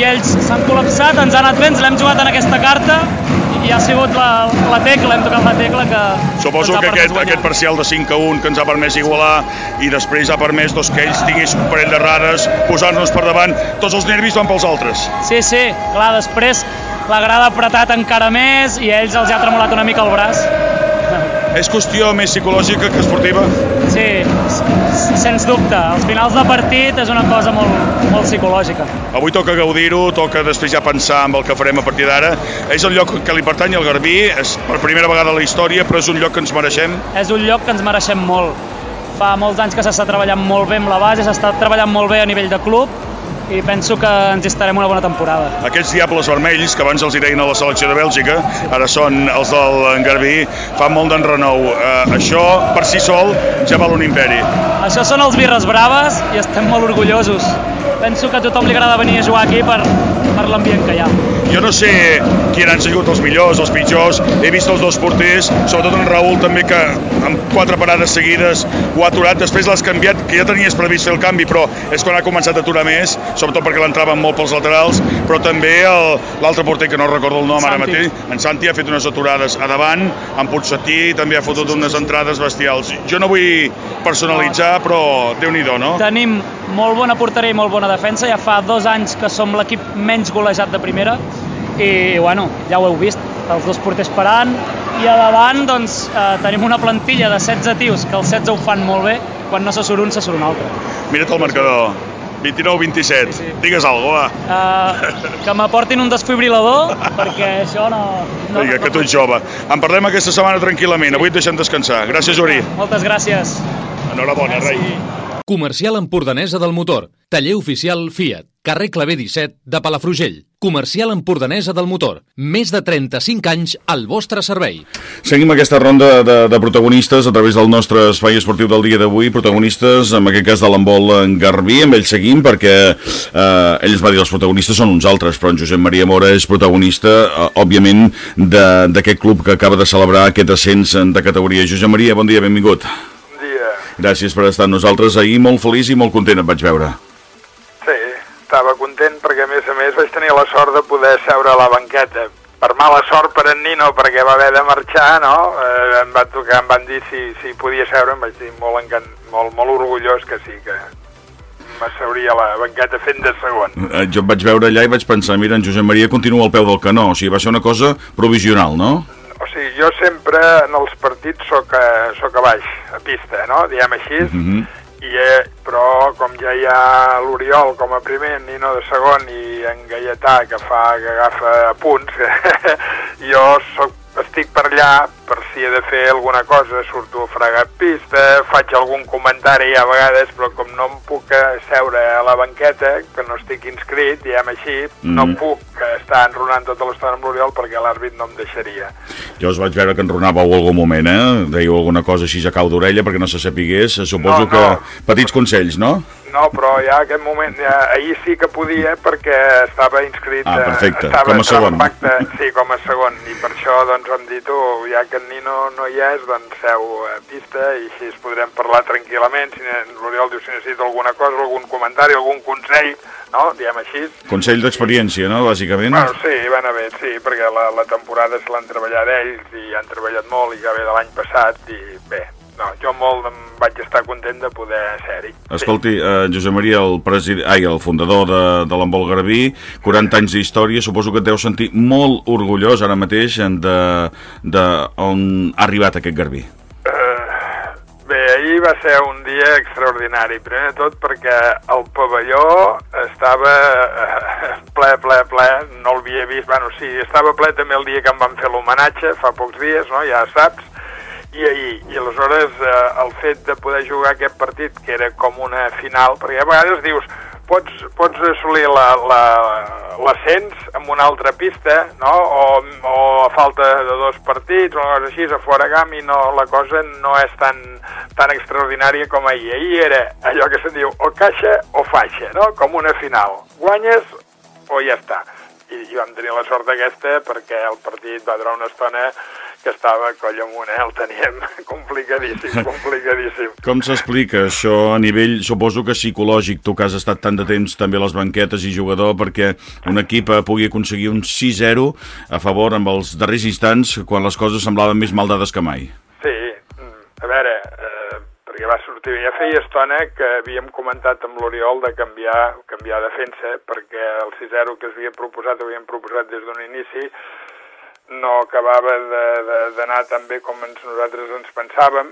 i ells s'han col·lapsat, ens ha anat bé, ens l'hem jugat en aquesta carta i ha sigut la, la tecla, hem tocat la tecla que Suposo que permès aquest, guanyar. aquest parcial de 5 a 1 que ens ha permès igualar i després ha permès doncs, que ells tinguessin un parell d'errades, posar-nos per davant, tots els nervis van pels altres. Sí, sí, clar, després la grada ha apretat encara més i ells els ha tremolat una mica el braç. És qüestió més psicològica que esportiva? Sí, sens dubte. Els finals de partit és una cosa molt, molt psicològica. Avui toca gaudir-ho, toca després ja pensar en el que farem a partir d'ara. És el lloc que li pertany al Garbí, és per primera vegada a la història, però és un lloc que ens mereixem. És un lloc que ens mereixem molt. Fa molts anys que s'està treballant molt bé amb la base, s'està treballant molt bé a nivell de club i penso que ens estarem una bona temporada. Aquests diables vermells, que abans els hi deien a la selecció de Bèlgica, ara són els del Garbí, fan molt d'enrenou. Eh, això, per si sol, ja val un imperi. Això són els Birres Braves i estem molt orgullosos. Penso que a tothom li agrada venir a jugar aquí per, per l'ambient que hi ha. Jo no sé qui han sigut els millors, els pitjors. He vist els dos porters, sobretot en Raül també, que amb quatre parades seguides ho ha aturat. Després l'has canviat, que ja tenies previst fer el canvi, però és quan ha començat a aturar més, sobretot perquè l'entraven molt pels laterals, però també l'altre porter, que no recordo el nom ara Santi. mateix, en Santi ha fet unes aturades a davant, en Puigsetí també ha fotut unes entrades bestials. Jo no vull personalitzar, però déu nhi no? Tenim molt bona porteria i molt bona defensa. Ja fa dos anys que som l'equip menys golejat de primera i, bueno, ja ho heu vist, els dos porters parant i a davant doncs, eh, tenim una plantilla de 16 tios que els 16 ho fan molt bé, quan no se surt un, se surt un altre. Mira't el marcador. 29-27. Sí, sí. Digues alguna cosa, va. Uh, que m'aportin un desfibrilador perquè això no... no Vinga, que tu ets jove. En parlem aquesta setmana tranquil·lament. Avui et deixem descansar. Gràcies, Uri. Moltes gràcies. Enhorabona, rei. Comercial Empordanesa del Motor. Taller oficial Fiat. Carrer Clavé 17 de Palafrugell. Comercial Empordanesa del Motor. Més de 35 anys al vostre servei. Seguim aquesta ronda de, de protagonistes a través del nostre espai esportiu del dia d'avui, protagonistes, en aquest cas de l'embol en Garbí, amb ells seguim perquè eh, ell es va dir els protagonistes són uns altres, però en Josep Maria Mora és protagonista, eh, òbviament, de- d'aquest club que acaba de celebrar aquest ascens de categoria. Josep Maria, bon dia, benvingut. Bon dia. Gràcies per estar amb nosaltres. Ahir molt feliç i molt content et vaig veure. Estava content perquè a més a més vaig tenir la sort de poder seure a la banqueta. Per mala sort per en Nino perquè va haver de marxar, no? Eh, em van tocar, em van dir si, si podia seure, em vaig dir molt, encant, molt, molt orgullós que sí, que m'asseuria a la banqueta fent de segon. Eh, Jo et vaig veure allà i vaig pensar, mira, en Josep Maria continua al peu del canó, o sigui, va ser una cosa provisional, no? O sigui, jo sempre en els partits sóc a, sóc a baix, a pista, no? Diem així. Mhm. I, eh, però com ja hi ha l'Oriol com a primer, Nino de segon i en Gaietà que fa que agafa punts, [laughs] jo soc, estic per allà per si he de fer alguna cosa, surto a fregar pista, faig algun comentari a vegades, però com no em puc eh, seure a la banqueta, que no estic inscrit, diguem així, no Mhm. puc estar enronant tota l'estona amb l'Oriol perquè l'àrbit no em deixaria. Jo us vaig veure que enronàveu algun moment, eh? Dèieu alguna cosa així a cau d'orella perquè no se sapigués. Suposo No, no. que petits consells, no? No, però ja aquest moment, ja, ahir sí que podia perquè estava inscrit... Ah, eh, perfecte, estava, com a segon. pacte, sí, com a segon, i per això doncs vam dir tu, ja que en Nino no hi és, doncs seu a pista i així es podrem parlar tranquil·lament, si l'Oriol diu si necessita alguna cosa, algun comentari, algun consell, no?, diem així. Consell d'experiència, no?, bàsicament. Bueno, sí, van a bé, sí, perquè la, la temporada se l'han treballat ells i han treballat molt i ja ve de l'any passat i bé, no, jo molt em vaig estar content de poder ser-hi. Escolti, eh, Josep Maria, el, president, ai, el fundador de, de l'Embol Garbí, 40 anys d'història, suposo que et deu sentir molt orgullós ara mateix de, de on ha arribat aquest Garbí. Bé, ahir va ser un dia extraordinari, primer de tot perquè el pavelló estava eh, ple, ple, ple, no l'havia vist, bueno, sí, estava ple també el dia que em van fer l'homenatge, fa pocs dies, no?, ja saps, i ahir, i aleshores eh, el fet de poder jugar aquest partit, que era com una final, perquè a vegades dius, pots, pots assolir la- la- l'ascens amb una altra pista, no?, o, o a falta de dos partits, o cosa així, a fora gam, i no, la cosa no és tan, tan extraordinària com ahir. Ahir era allò que se'n diu o caixa o faixa, no?, com una final. Guanyes o ja està. I, i vam tenir la sort aquesta perquè el partit va durar una estona que estava coll amunt, eh? el teníem [laughs] complicadíssim, [laughs] complicadíssim. Com s'explica això a nivell, suposo que psicològic, tu que has estat tant de temps també a les banquetes i jugador, perquè un equip eh, pugui aconseguir un 6-0 a favor amb els darrers instants quan les coses semblaven més mal dades que mai? Sí, mm, a veure, eh, perquè va sortir, ja feia estona que havíem comentat amb l'Oriol de canviar, canviar defensa, perquè el 6-0 que es havia proposat, havíem proposat des d'un inici, no acabava d'anar tan bé com ens, nosaltres ens pensàvem,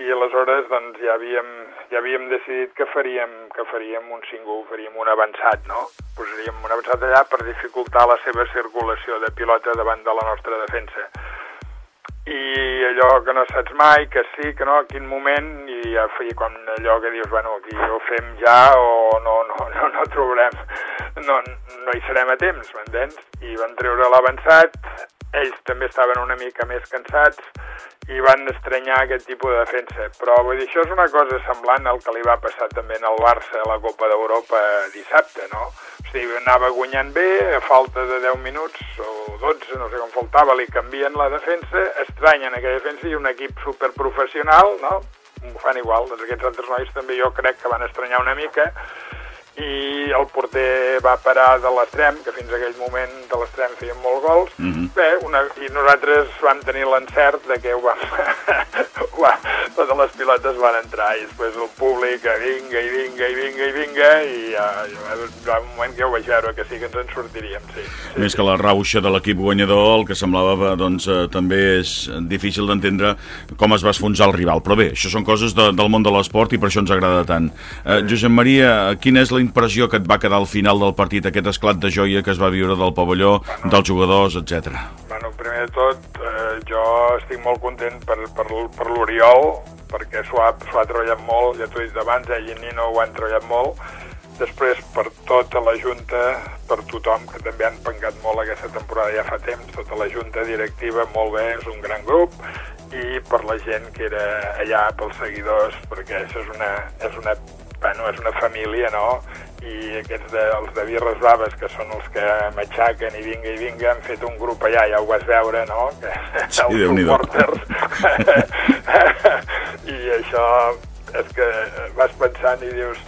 i aleshores doncs, ja, havíem, ja havíem decidit que faríem, que faríem un 5 faríem un avançat, no? Posaríem un avançat allà per dificultar la seva circulació de pilota davant de la nostra defensa i allò que no saps mai, que sí, que no, a quin moment, i ja feia quan allò que dius, bueno, aquí ho fem ja o no, no, no, no trobarem, no, no hi serem a temps, m'entens? I van treure l'avançat, ells també estaven una mica més cansats i van estranyar aquest tipus de defensa. Però vull dir, això és una cosa semblant al que li va passar també al Barça a la Copa d'Europa dissabte, no? O sigui, anava guanyant bé, a falta de 10 minuts o 12, no sé com faltava, li canvien la defensa, estranyen aquella defensa i un equip superprofessional, no? Ho fan igual, doncs aquests altres nois també jo crec que van estranyar una mica i el porter va parar de l'extrem, que fins aquell moment de l'extrem feien molts gols, mm -hmm. bé, una, i nosaltres vam tenir l'encert de que ho vam, [laughs] va, totes les pilotes van entrar i després el públic vinga i vinga i vinga i vinga i ja, ja va un moment que ho vaig veure que sí que ens en sortiríem, sí. sí Més que la rauxa de l'equip guanyador, el que semblava doncs, eh, també és difícil d'entendre com es va esfonsar el rival. Però bé, això són coses de, del món de l'esport i per això ens agrada tant. Eh, Josep Maria, quina és la impressió que et va quedar al final del partit, aquest esclat de joia que es va viure del pavelló, dels jugadors, etc. Bueno, primer de tot, eh, jo estic molt content per, per, per l'Oriol, perquè s'ho ha, ha treballat molt, ja t'ho he dit abans, ell i Nino ho han treballat molt, després per tota la Junta, per tothom, que també han pengat molt aquesta temporada ja fa temps, tota la Junta directiva, molt bé, és un gran grup, i per la gent que era allà, pels seguidors, perquè això és una, és una, bueno, és una família, no?, i aquests de, els de Birres Braves, que són els que m'aixaquen i vinga i vinga, han fet un grup allà, ja ho vas veure, no?, que, Sí, els Déu-n'hi-do. supporters. [laughs] I això és que vas pensant i dius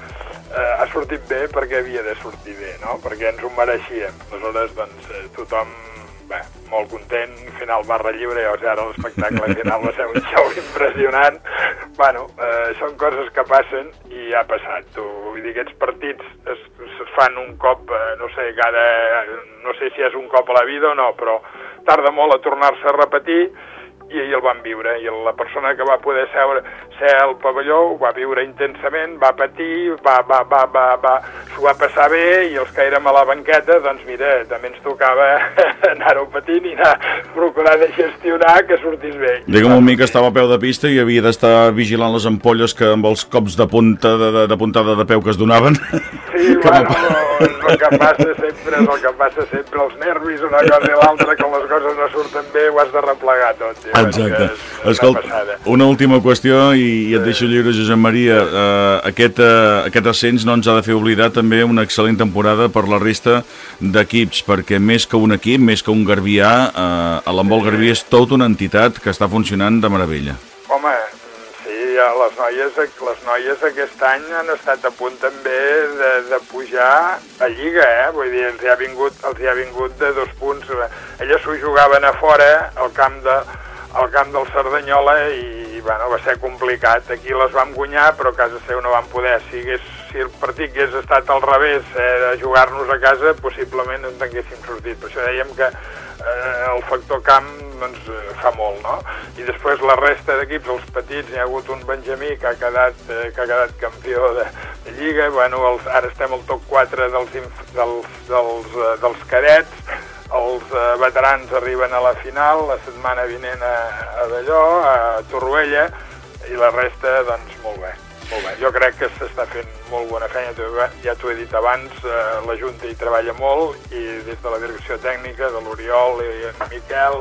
eh, ha sortit bé perquè havia de sortir bé, no?, perquè ens ho mereixíem. Aleshores, doncs, eh, tothom bé, molt content, final barra lliure, o sigui, ara l'espectacle final va ser un show impressionant. Bueno, eh, són coses que passen i ha passat. Tu, vull dir, aquests partits es, es fan un cop, eh, no sé, cada... no sé si és un cop a la vida o no, però tarda molt a tornar-se a repetir i ahir el van viure, i la persona que va poder seure, ser al pavelló ho va viure intensament, va patir, va, va, va, va, va, s'ho va passar bé, i els que érem a la banqueta, doncs mira, també ens tocava [laughs] anar-ho patint i anar procurar de gestionar que sortís bé. Digue'm un mi que estava a peu de pista i havia d'estar vigilant les ampolles que amb els cops de punta de, de, de puntada de peu que es donaven. Sí, [laughs] bueno, és el que passa sempre, és el que passa sempre, els nervis, una cosa i l'altra, quan les coses no surten bé ho has de replegar tot. tio, Exacte. Escolta, una última qüestió i, i et deixo lliure, Josep Maria. Uh, aquest, uh, aquest ascens no ens ha de fer oblidar també una excel·lent temporada per la resta d'equips, perquè més que un equip, més que un Garbià, uh, l'Embol Garbí és tota una entitat que està funcionant de meravella. Home, sí, les noies, les noies aquest any han estat a punt també de, de pujar a Lliga, eh? Vull dir, els hi ha vingut, els hi ha vingut de dos punts. Elles s'ho jugaven a fora, al camp, de, al camp del Cerdanyola, i bueno, va ser complicat. Aquí les vam guanyar, però a casa seu no vam poder. Si, hagués, si el partit hagués estat al revés, eh, de jugar-nos a casa, possiblement ens haguéssim sortit. Per això dèiem que eh, el factor camp doncs, eh, fa molt, no? I després la resta d'equips, els petits, hi ha hagut un Benjamí que ha quedat, eh, que ha quedat campió de, de Lliga, bueno, els, ara estem al top 4 dels, dels, dels, eh, dels cadets, els eh, veterans arriben a la final, la setmana vinent a, a d'allò, a Torroella, i la resta, doncs, molt bé. Molt bé. Jo crec que s'està fent molt bona feina, ja t'ho he dit abans, eh, la Junta hi treballa molt i des de la direcció tècnica, de l'Oriol i en Miquel,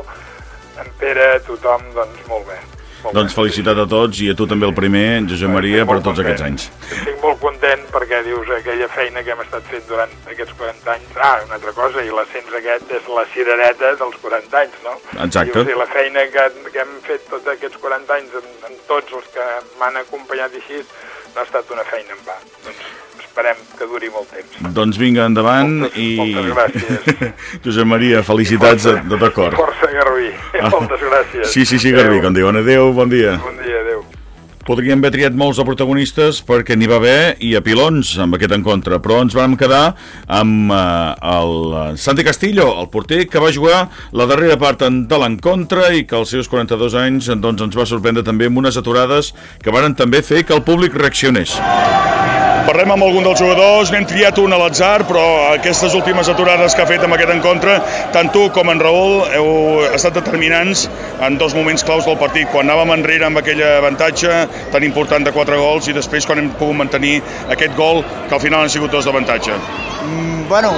en Pere, tothom, doncs molt bé. Doncs felicitat a tots i a tu també el primer, Josep Maria, per tots aquests anys. Estic molt content perquè dius aquella feina que hem estat fent durant aquests 40 anys. Ah, una altra cosa, i l'ascens aquest és la cirereta dels 40 anys, no? Exacte. Dius, i la feina que, que hem fet tots aquests 40 anys amb, amb tots els que m'han acompanyat així no ha estat una feina en va. Doncs esperem que duri molt temps. Doncs vinga, endavant Moltes- i... moltes gràcies. [laughs] Josep Maria, felicitats de, de tot cor. Força, Garbí. Moltes gràcies. Sí, sí, sí, Garbí, com diuen. Adéu, bon dia. Bon dia, adéu. Podríem haver triat molts de protagonistes perquè n'hi va haver i a pilons amb aquest encontre, però ens vam quedar amb eh, el Santi Castillo, el porter que va jugar la darrera part de l'encontre i que als seus 42 anys doncs, ens va sorprendre també amb unes aturades que varen també fer que el públic reaccionés. Parlem amb algun dels jugadors, n'hem triat un a l'atzar, però aquestes últimes aturades que ha fet amb aquest encontre, tant tu com en Raül heu estat determinants en dos moments claus del partit, quan anàvem enrere amb aquell avantatge tan important de 4 gols i després quan hem pogut mantenir aquest gol que al final han sigut dos d'avantatge. Mm, bueno,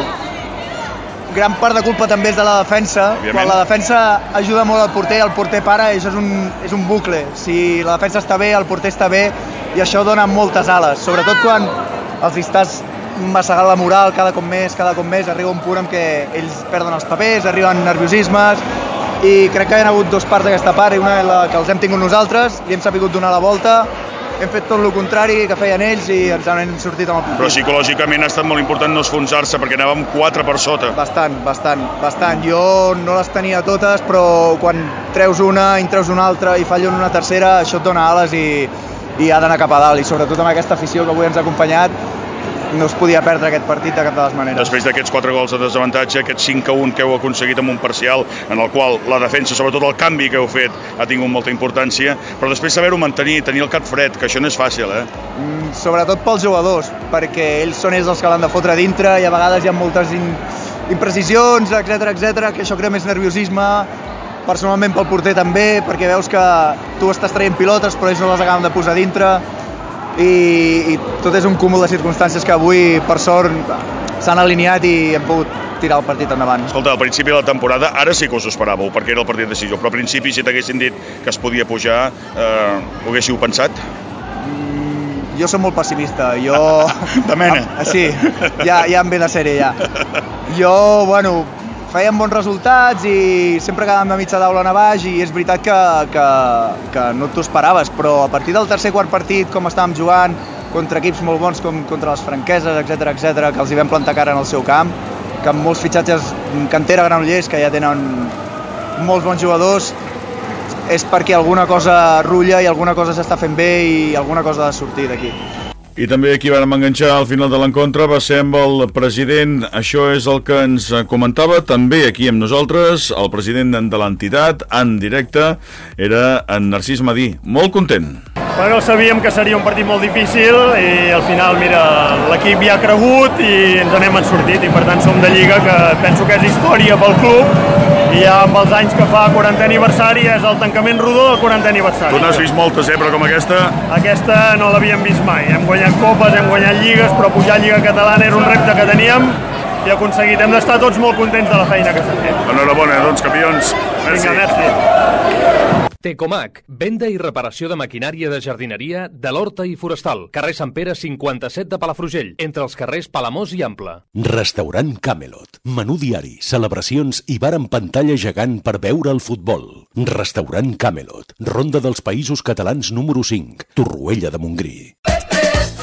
gran part de culpa també és de la defensa. Òbviament. Quan la defensa ajuda molt al porter, el porter para, i això és un, és un bucle. Si la defensa està bé, el porter està bé, i això dona moltes ales. Sobretot quan els estàs massegant la moral cada cop més, cada cop més, arriba un punt en què ells perden els papers, arriben nerviosismes, i crec que hi ha hagut dos parts d'aquesta part, i una la que els hem tingut nosaltres, i hem sabut donar la volta, hem fet tot el contrari que feien ells i ens hem sortit amb el partit. Però psicològicament ha estat molt important no esfonsar-se perquè anàvem 4 per sota. Bastant, bastant, bastant. Jo no les tenia totes, però quan treus una, i en treus una altra i fallo en una tercera, això et dona ales i, i ha d'anar cap a dalt. I sobretot amb aquesta afició que avui ens ha acompanyat, no es podia perdre aquest partit de cap de les maneres. Després d'aquests 4 gols de desavantatge, aquest 5 a 1 que heu aconseguit amb un parcial, en el qual la defensa, sobretot el canvi que heu fet, ha tingut molta importància, però després saber-ho mantenir, tenir el cap fred, que això no és fàcil, eh? Mm, sobretot pels jugadors, perquè ells són ells els que l'han de fotre dintre i a vegades hi ha moltes in, imprecisions, etc etc que això crea més nerviosisme, personalment pel porter també, perquè veus que tu estàs traient pilotes però ells no les acaben de posar a dintre i, i tot és un cúmul de circumstàncies que avui, per sort, s'han alineat i hem pogut tirar el partit endavant. Escolta, al principi de la temporada, ara sí que us esperàveu, perquè era el partit de decisió, però al principi, si t'haguessin dit que es podia pujar, eh, ho haguéssiu pensat? Jo som molt pessimista, jo... [laughs] De mena. Ah, sí, ja, ja em ve de sèrie, ja. Jo, bueno, fèiem bons resultats i sempre quedàvem de mitja taula en baix i és veritat que, que, que no t'ho esperaves, però a partir del tercer quart partit, com estàvem jugant, contra equips molt bons com contra les franqueses, etc etc, que els hi vam plantar cara en el seu camp, que amb molts fitxatges cantera Granollers, que ja tenen molts bons jugadors, és perquè alguna cosa rutlla i alguna cosa s'està fent bé i alguna cosa ha de sortir d'aquí. I també aquí vam enganxar al final de l'encontre va ser amb el president, això és el que ens comentava també aquí amb nosaltres, el president de l'entitat en directe era en Narcís Madí, molt content. Bueno, sabíem que seria un partit molt difícil i al final, mira, l'equip ja ha cregut i ens n'hem sortit. I per tant som de Lliga que penso que és història pel club i amb els anys que fa 40 aniversari és el tancament rodó del 40 aniversari. Tu n'has vist moltes, eh, però com aquesta... Aquesta no l'havíem vist mai. Hem guanyat copes, hem guanyat lligues, però pujar a Lliga Catalana era un repte que teníem i aconseguit. Hem d'estar tots molt contents de la feina que s'ha fet. Enhorabona, doncs, campions. Merci. Vinga, merci. Tecomac, venda i reparació de maquinària de jardineria de l'Horta i Forestal, carrer Sant Pere 57 de Palafrugell, entre els carrers Palamós i Ample. Restaurant Camelot. Menú diari, celebracions i bar amb pantalla gegant per veure el futbol. Restaurant Camelot. Ronda dels Països Catalans número 5. Torroella de Montgrí.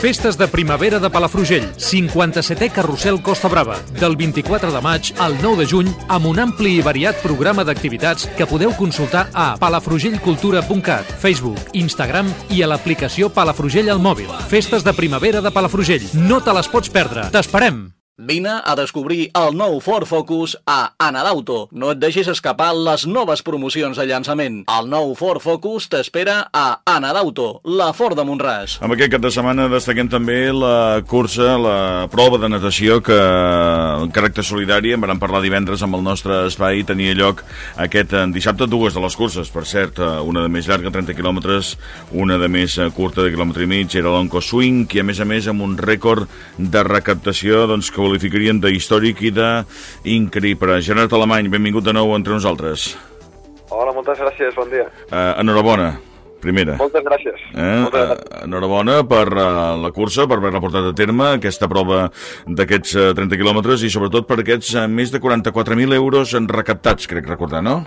Festes de primavera de Palafrugell, 57è Carrusel Costa Brava, del 24 de maig al 9 de juny, amb un ampli i variat programa d'activitats que podeu consultar a palafrugellcultura.cat, Facebook, Instagram i a l'aplicació Palafrugell al mòbil. Festes de primavera de Palafrugell, no te les pots perdre. T'esperem! Vine a descobrir el nou Ford Focus a Anadauto. No et deixis escapar les noves promocions de llançament. El nou Ford Focus t'espera a Anadauto, la Ford de Montràs. Amb aquest cap de setmana destaquem també la cursa, la prova de natació que en caràcter solidari, en vam parlar divendres amb el nostre espai, tenia lloc aquest eh, dissabte dues de les curses, per cert, eh, una de més llarga, 30 quilòmetres, una de més eh, curta, de quilòmetre i mig, era l'Onco Swing, i a més a més amb un rècord de recaptació doncs, que qualificarien d'històric i d'increïble. Gerard Alemany, benvingut de nou entre nosaltres. Hola, moltes gràcies, bon dia. Uh, enhorabona, primera. Moltes gràcies. Eh? Moltes gràcies. Enhorabona per uh, la cursa, per haver-la portat a terme, aquesta prova d'aquests uh, 30 quilòmetres i sobretot per aquests uh, més de 44.000 euros en recaptats, crec recordar, no?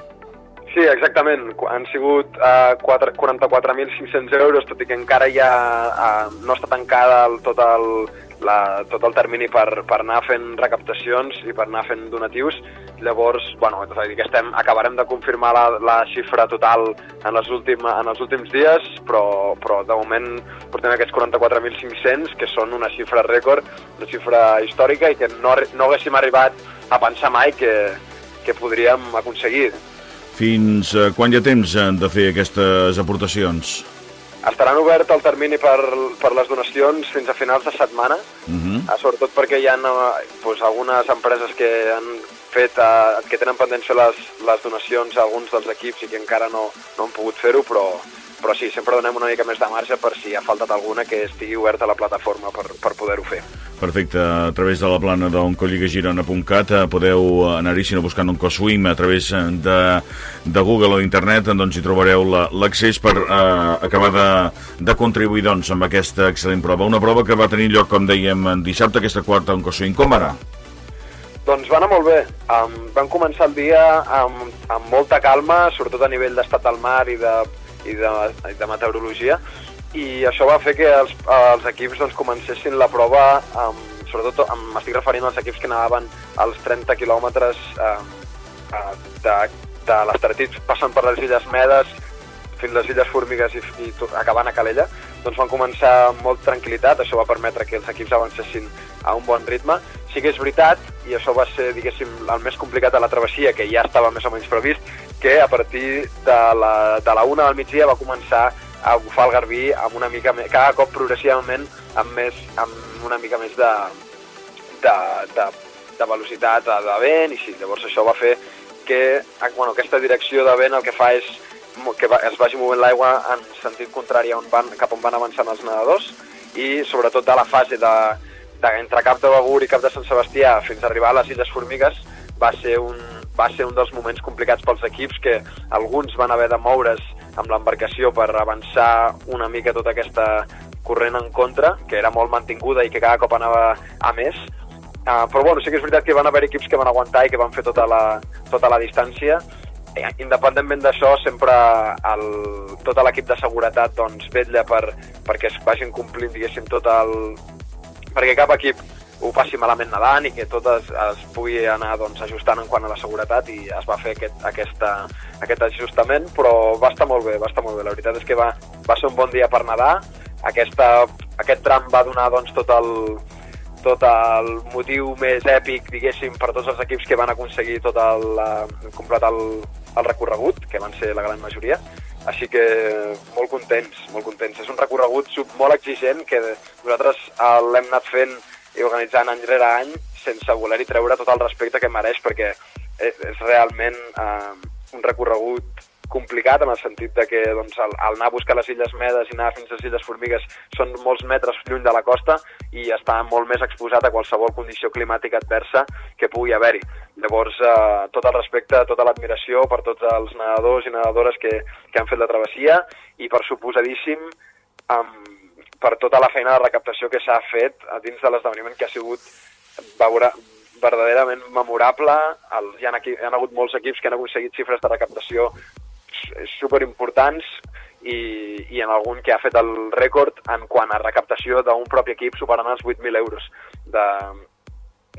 Sí, exactament. Han sigut uh, 44.500 euros, tot i que encara ja uh, no està tancada el, tot, el, la, tot el termini per, per anar fent recaptacions i per anar fent donatius. Llavors, bueno, és a dir, que estem, acabarem de confirmar la, la xifra total en, les últim, en els últims dies, però, però de moment portem aquests 44.500, que són una xifra rècord, una xifra històrica i que no, no haguéssim arribat a pensar mai que, que podríem aconseguir. Fins uh, quan hi ha temps uh, de fer aquestes aportacions? Estaran obert el termini per, per les donacions fins a finals de setmana, Uh -huh. eh, sobretot perquè hi ha doncs, algunes empreses que han fet, eh, que tenen pendents fer les, les donacions a alguns dels equips i que encara no, no han pogut fer-ho, però, però sí, sempre donem una mica més de marge per si ha faltat alguna que estigui oberta a la plataforma per, per poder-ho fer. Perfecte, a través de la plana d'oncolligagirona.cat eh, podeu anar-hi, si no buscant un Swim a través eh, de, de Google o d'internet, eh, doncs hi trobareu la- l'accés per eh, acabar de, de contribuir doncs, amb aquesta excel·lent prova. Una prova que va tenir lloc, com dèiem, dissabte, aquesta quarta Swim. Com va anar? Doncs va anar molt bé. Um, vam començar el dia amb, amb molta calma, sobretot a nivell d'estat del mar i de, i de, i de meteorologia, i això va fer que els, els equips doncs, comencessin la prova, amb, sobretot m'estic referint als equips que anaven als 30 quilòmetres eh, eh, de, de l'Estaretits, passant per les Illes Medes, fins les Illes Formigues i, i to- acabant a Calella, doncs van començar amb molt tranquil·litat, això va permetre que els equips avancessin a un bon ritme. Sí que és veritat, i això va ser, diguéssim, el més complicat de la travessia, que ja estava més o menys previst, que a partir de la, de la una del migdia va començar a bufar el garbí amb una mica més, cada cop progressivament amb, més, amb una mica més de, de, de, de velocitat de, de vent i sí, llavors això va fer que bueno, aquesta direcció de vent el que fa és que va, es vagi movent l'aigua en sentit contrari a on van, cap on van avançant els nedadors i sobretot de la fase de, de entre Cap de Begur i Cap de Sant Sebastià fins a arribar a les Illes Formigues va ser un, va ser un dels moments complicats pels equips que alguns van haver de moure's amb l'embarcació per avançar una mica tota aquesta corrent en contra, que era molt mantinguda i que cada cop anava a més, Uh, però bueno, sí que és veritat que van haver equips que van aguantar i que van fer tota la, tota la distància. Eh, Independentment d'això, sempre el, tot l'equip de seguretat doncs, vetlla per, perquè es vagin complint, tot el... perquè cap equip ho passi malament nedant i que tot es, es pugui anar doncs, ajustant en quant a la seguretat i es va fer aquest, aquesta, aquest ajustament, però va estar molt bé, va estar molt bé. La veritat és que va, va ser un bon dia per nedar. Aquesta, aquest tram va donar doncs, tot el, tot el motiu més èpic, diguéssim, per tots els equips que van aconseguir tot el, eh, completar el, el recorregut, que van ser la gran majoria. Així que molt contents, molt contents. És un recorregut molt exigent que nosaltres eh, l'hem anat fent i organitzant any rere any sense voler-hi treure tot el respecte que mereix perquè és, és realment eh, un recorregut complicat en el sentit de que doncs, el, el anar a buscar les Illes Medes i anar fins a les Illes Formigues són molts metres lluny de la costa i està molt més exposat a qualsevol condició climàtica adversa que pugui haver-hi. Llavors, eh, tot el respecte, tota l'admiració per tots els nedadors i nedadores que, que han fet la travessia i per suposadíssim um, per tota la feina de recaptació que s'ha fet dins de l'esdeveniment que ha sigut veure, verdaderament memorable. El, hi, ha, hi ha hagut molts equips que han aconseguit xifres de recaptació superimportants i, i en algun que ha fet el rècord en quant a recaptació d'un propi equip superant els 8.000 euros de,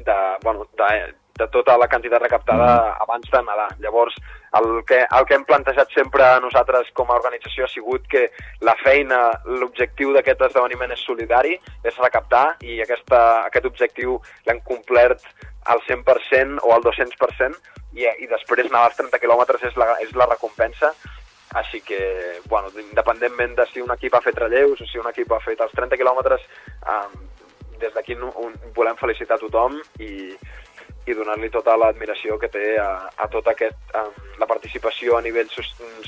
de, bueno, de, de tota la quantitat recaptada abans de nedar. Llavors, el que, el que hem plantejat sempre nosaltres com a organització ha sigut que la feina, l'objectiu d'aquest esdeveniment és solidari, és recaptar, i aquesta, aquest objectiu l'hem complert al 100% o al 200%, i, i després anar als 30 quilòmetres és la, és la recompensa, així que, bueno, independentment de si un equip ha fet relleus o si un equip ha fet els 30 quilòmetres, eh, des d'aquí volem felicitar tothom i, i donar-li tota l'admiració que té a, a tota aquest, a, la participació a nivell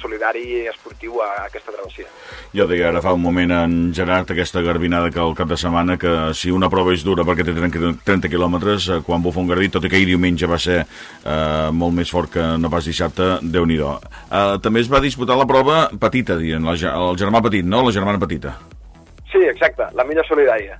solidari i esportiu a, a aquesta travessia. Jo deia ara fa un moment en Gerard aquesta garbinada que al cap de setmana que si una prova és dura perquè té 30, 30 quilòmetres, eh, quan bufa un garbí, tot i que ahir diumenge va ser eh, molt més fort que no pas dissabte, déu nhi eh, També es va disputar la prova petita, dient, la, el germà petit, no? La germana petita. Sí, exacte, la milla solidària.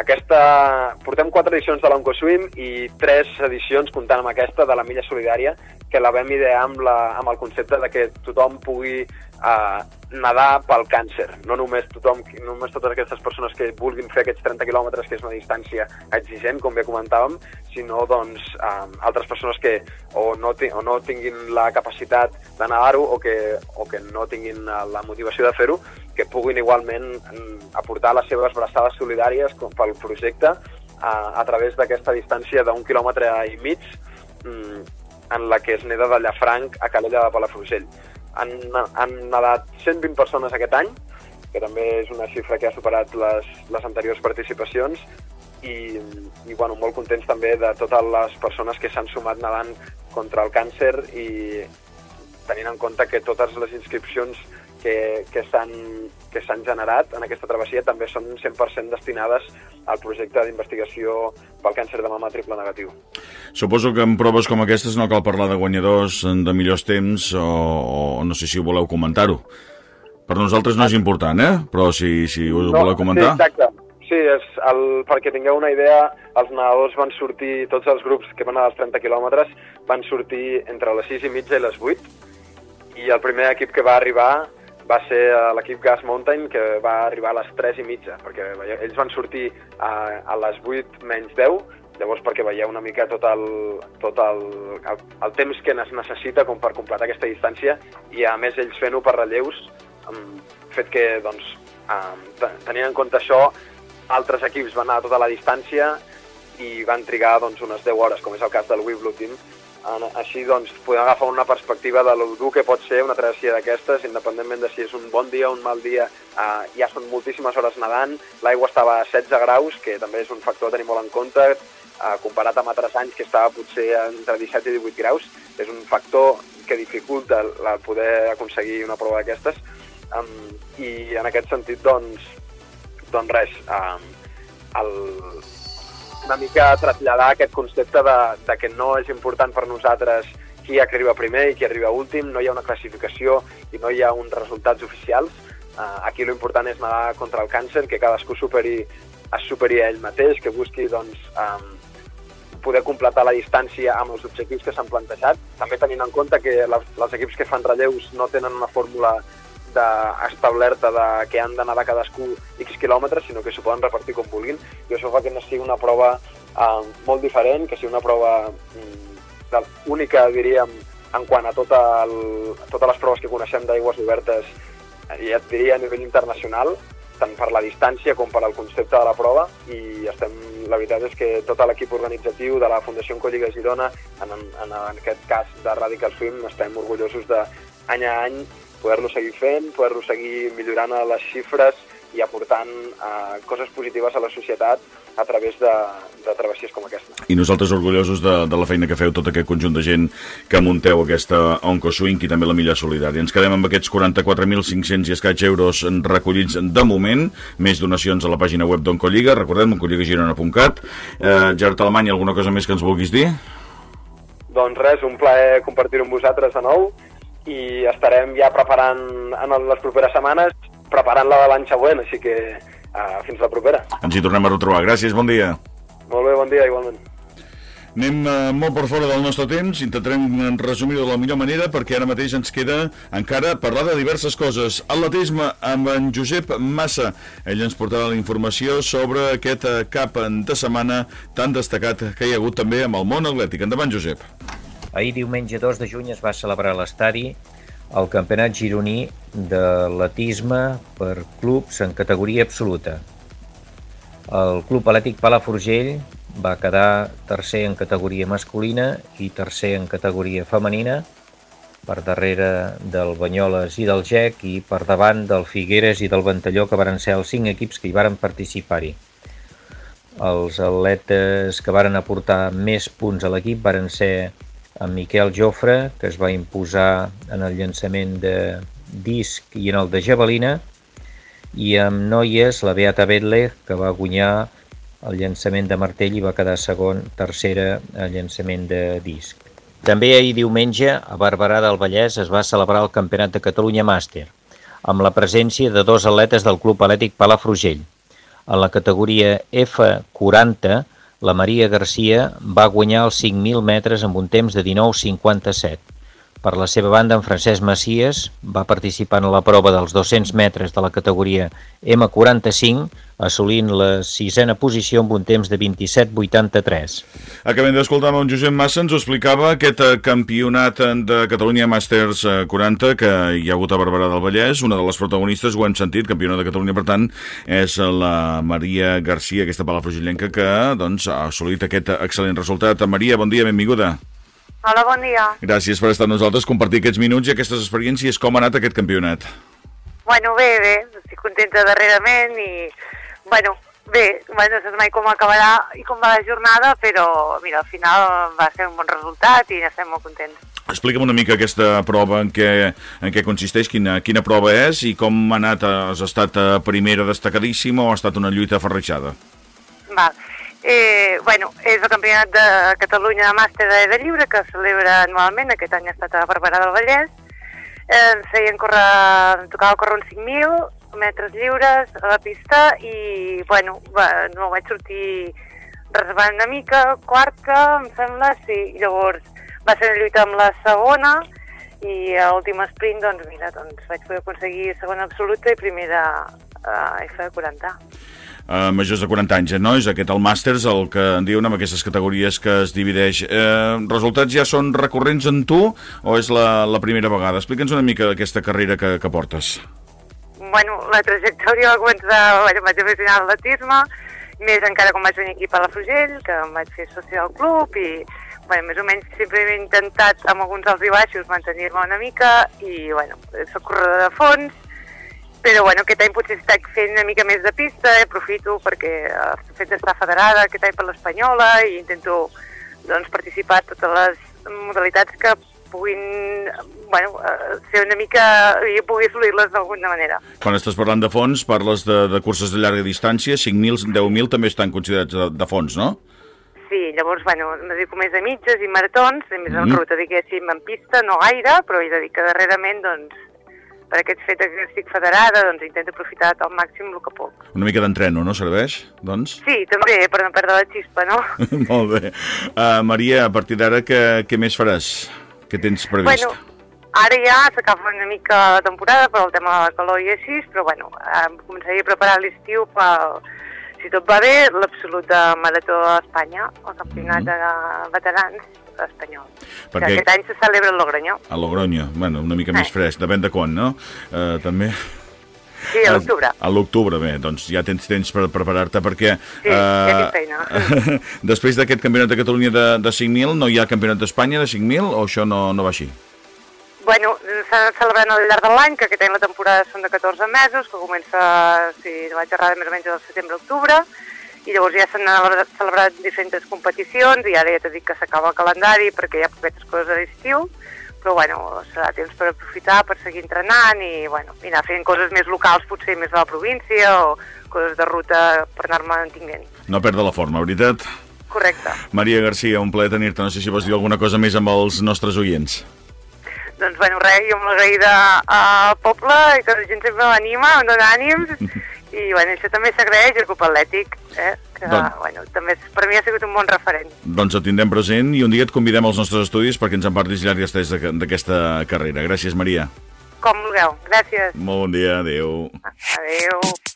Aquesta... Portem quatre edicions de l'Oncoswim i tres edicions, comptant amb aquesta, de la milla solidària, que la vam idear amb, la, amb el concepte de que tothom pugui eh, nedar pel càncer. No només tothom, només totes aquestes persones que vulguin fer aquests 30 quilòmetres, que és una distància exigent, com bé comentàvem, sinó doncs, eh, altres persones que o no, o no tinguin la capacitat de nedar-ho o, que, o que no tinguin la motivació de fer-ho, que puguin igualment mm, aportar les seves braçades solidàries pel projecte a, a través d'aquesta distància d'un quilòmetre i mig mm, en la que es neda de Llafranc a Calella de Palafrugell. Han, han nedat 120 persones aquest any, que també és una xifra que ha superat les, les anteriors participacions, i, i bueno, molt contents també de totes les persones que s'han sumat nedant contra el càncer i tenint en compte que totes les inscripcions que, que s'han generat en aquesta travessia també són 100% destinades al projecte d'investigació pel càncer de mama triple negatiu. Suposo que en proves com aquestes no cal parlar de guanyadors, de millors temps, o, o no sé si voleu comentar-ho. Per nosaltres no és important, eh? Però si, si us ho no, voleu comentar... Sí, exacte. Sí, és el, perquè tingueu una idea, els nedadors van sortir, tots els grups que van a les 30 quilòmetres, van sortir entre les 6 i mitja i les 8, i el primer equip que va arribar va ser l'equip Gas Mountain, que va arribar a les 3 i mitja, perquè ells van sortir a, a les 8 menys 10, llavors perquè veieu una mica tot el, tot el, el, el temps que es necessita com per completar aquesta distància i a més ells fent-ho per relleus, fet que doncs, tenint en compte això, altres equips van anar a tota la distància i van trigar doncs, unes 10 hores, com és el cas del We Blue Team, així doncs podem agafar una perspectiva de lo dur que pot ser una travessia d'aquestes, independentment de si és un bon dia o un mal dia, eh, ja són moltíssimes hores nedant, l'aigua estava a 16 graus, que també és un factor a tenir molt en compte, eh, comparat amb altres anys que estava potser entre 17 i 18 graus, és un factor que dificulta el poder aconseguir una prova d'aquestes, um, i en aquest sentit, doncs, doncs res, um, el, una mica traslladar aquest concepte de, de que no és important per nosaltres qui arriba primer i qui arriba últim, no hi ha una classificació i no hi ha uns resultats oficials. Uh, aquí l'important és nedar contra el càncer, que cadascú superi, es superi a ell mateix, que busqui doncs, um, poder completar la distància amb els objectius que s'han plantejat, també tenint en compte que les, els equips que fan relleus no tenen una fórmula de, establerta de que han d'anar de cadascú X quilòmetres, sinó que s'ho poden repartir com vulguin, i això fa que no sigui una prova eh, molt diferent, que sigui una prova mm, única, diríem, en quant a, tot el, totes les proves que coneixem d'aigües obertes, ja et diria a nivell internacional, tant per la distància com per al concepte de la prova, i estem, la veritat és que tot l'equip organitzatiu de la Fundació Colliga Girona, en, en, en aquest cas de Radical Swim, estem orgullosos de any a any poder-lo seguir fent, poder-lo seguir millorant les xifres i aportant eh, coses positives a la societat a través de, de travessies com aquesta. I nosaltres orgullosos de, de la feina que feu tot aquest conjunt de gent que munteu aquesta Oncoswing i també la Milla Solidària. Ens quedem amb aquests 44.500 i escaig euros recollits de moment, més donacions a la pàgina web d'Oncolliga, recordem, oncolligagirona.cat. Eh, Gerard Alemany, alguna cosa més que ens vulguis dir? Doncs res, un plaer compartir-ho amb vosaltres de nou i estarem ja preparant en les properes setmanes preparant la de l'any següent, així que uh, fins la propera. Ens hi tornem a retrobar. Gràcies, bon dia. Molt bé, bon dia, igualment. Anem uh, molt per fora del nostre temps, intentarem resumir-ho de la millor manera perquè ara mateix ens queda encara parlar de diverses coses. Atletisme amb en Josep Massa. Ell ens portarà la informació sobre aquest cap de setmana tan destacat que hi ha hagut també amb el món atlètic. Endavant, Josep. Ahir diumenge 2 de juny es va celebrar a l'estadi el campionat gironí d'atletisme per clubs en categoria absoluta. El Club Atlètic Palafrugell va quedar tercer en categoria masculina i tercer en categoria femenina, per darrere del Banyoles i del GEC i per davant del Figueres i del Ventalló, que varen ser els cinc equips que hi varen participar-hi. Els atletes que varen aportar més punts a l'equip varen ser en Miquel Jofre, que es va imposar en el llançament de disc i en el de javelina, i amb noies la Beata Bedle, que va guanyar el llançament de martell i va quedar segon, tercera al llançament de disc. També ahir diumenge a Barberà del Vallès es va celebrar el Campionat de Catalunya Màster, amb la presència de dos atletes del Club Atlètic Palafrugell. En la categoria F40, la Maria Garcia va guanyar els 5.000 metres amb un temps de 19.57. Per la seva banda, en Francesc Macias va participar en la prova dels 200 metres de la categoria M45, assolint la sisena posició amb un temps de 27.83. Acabem d'escoltar amb en Josep Massa, ens explicava aquest eh, campionat de Catalunya Masters 40 eh, que hi ha hagut a Barberà del Vallès, una de les protagonistes, ho hem sentit, campiona de Catalunya, per tant, és la Maria Garcia, aquesta palafrugillenca que doncs, ha assolit aquest excel·lent resultat. Maria, bon dia, benvinguda. Hola, bon dia. Gràcies per estar amb nosaltres, compartir aquests minuts i aquestes experiències. Com ha anat aquest campionat? Bueno, bé, bé, estic contenta darrerament i, bueno, bé, bueno, no sé mai com acabarà i com va la jornada, però, mira, al final va ser un bon resultat i estem molt contents. Explica'm una mica aquesta prova, en què, en què consisteix, quina, quina prova és i com ha anat, has estat a primera destacadíssima o ha estat una lluita ferrejada? Val. Eh, bueno, és el Campionat de Catalunya de Màster de Lliure que es celebra anualment, aquest any ha estat a Barberà del Vallès. Eh, ens feien córrer, em tocava córrer uns 5.000 metres lliures a la pista i, bueno, va, no vaig sortir reservant una mica, quarta, em sembla, sí, llavors va ser una lluita amb la segona i a l'últim sprint, doncs mira, doncs vaig poder aconseguir segona absoluta i primera a F40 eh, majors de 40 anys, no? És aquest el Màsters, el que en diuen amb aquestes categories que es divideix. Eh, resultats ja són recurrents en tu o és la, la primera vegada? Explica'ns una mica d'aquesta carrera que, que portes. Bueno, la trajectòria va començar, bueno, vaig aficionar a l'atletisme, més encara quan vaig venir aquí a la Frugell, que em vaig fer soci del club i bueno, més o menys sempre he intentat amb alguns alts i baixos mantenir-me una mica i bueno, soc corredor de fons però bueno, aquest any potser estic fent una mica més de pista, eh? aprofito perquè el fet d'estar federada aquest any per l'Espanyola i intento doncs, participar a totes les modalitats que puguin bueno, eh, ser una mica... i pugui assolir-les d'alguna manera. Quan estàs parlant de fons, parles de, de curses de llarga distància, 5.000, 10.000 també estan considerats de, de fons, no? Sí, llavors, bueno, em dedico més a mitges i maratons, més mm. en ruta, diguéssim, en pista, no gaire, però he de dir que darrerament, doncs, per aquest fet que estic federada, doncs intento aprofitar al màxim el que puc. Una mica d'entreno, no? Serveix, doncs? Sí, també, per no perdre la xispa, no? [laughs] Molt bé. Uh, Maria, a partir d'ara, què, què més faràs? Què tens previst? Bueno, ara ja s'acaba una mica la temporada per al tema de la calor i així, però bueno, eh, començaré a preparar l'estiu pel, si tot va bé, l'absolut de Marató a Espanya, el campionat de veterans, espanyol. Perquè... Que aquest any se celebra a Logroño. A Logroño, bueno, una mica eh. més fresc, depèn de quan, no? Uh, també... Sí, a l'octubre. A l'octubre, bé, doncs ja tens temps per preparar-te perquè... Sí, uh, ja feina. [laughs] després d'aquest campionat de Catalunya de, de 5.000, no hi ha campionat d'Espanya de 5.000 o això no, no va així? bueno, s'ha anat celebrant al llarg de l'any, que aquest any la temporada són de 14 mesos, que comença, si no vaig errada, més o menys al setembre-octubre, i llavors ja s'han celebrat diferents competicions, i ara ja t'he dit que s'acaba el calendari perquè hi ha poquetes coses a l'estiu, però bueno, serà temps per aprofitar, per seguir entrenant i, bueno, i anar fent coses més locals, potser més de la província, o coses de ruta per anar-me mantinguent. No perdre la forma, veritat? Correcte. Maria Garcia, un plaer tenir-te. No sé si vols dir alguna cosa més amb els nostres oients. Doncs, bueno, res, jo molt agraïda al poble i que la gent sempre m'anima, em dona ànims [laughs] i, bueno, això també s'agraeix al Club Atlètic, eh? que, Doncs- bueno, també per mi ha sigut un bon referent. Doncs ho tindrem present i un dia et convidem als nostres estudis perquè ens en parlis llarg i estès d'aquesta carrera. Gràcies, Maria. Com vulgueu. Gràcies. Molt bon dia, adeu. Adéu.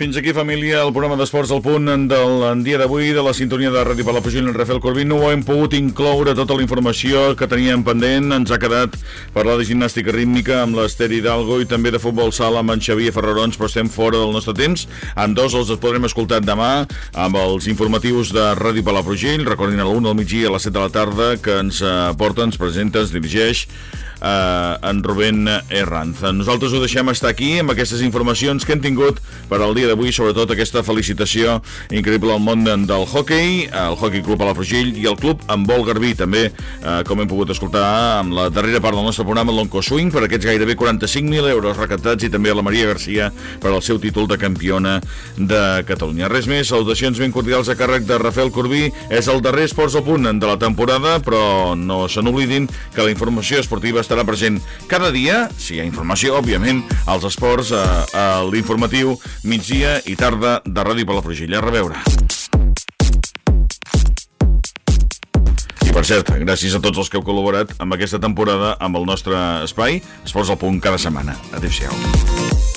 Fins aquí, família, el programa d'Esports al punt del dia d'avui de la sintonia de Ràdio Palafrugell en Rafael Corbí. No ho hem pogut incloure tota la informació que teníem pendent. Ens ha quedat parlar de gimnàstica rítmica amb l'Ester Hidalgo i també de futbol sala amb en Xavier Ferrarons, però estem fora del nostre temps. En dos els podrem escoltar demà amb els informatius de Ràdio Palafrugell. Recordin a la 1 del migdia a les 7 de la tarda que ens eh, porta, ens presenta, ens dirigeix eh, en Rubén Herranz. Nosaltres ho deixem estar aquí amb aquestes informacions que hem tingut per al dia d'avui, sobretot aquesta felicitació increïble al món del hockey, el Hockey Club Palafrugell i el club en vol Garbí, també, eh, com hem pogut escoltar amb la darrera part del nostre programa, l'Onco Swing, per aquests gairebé 45.000 euros recaptats i també a la Maria Garcia per al seu títol de campiona de Catalunya. Res més, salutacions ben cordials a càrrec de Rafael Corbí. És el darrer Esports al punt de la temporada, però no se n'oblidin que la informació esportiva estarà present cada dia, si hi ha informació, òbviament, als esports, a, a l'informatiu migdia i tarda de Ràdio Palafrugell. A reveure. I per cert, gràcies a tots els que heu col·laborat amb aquesta temporada amb el nostre espai Esports al punt cada setmana. Adéu-siau.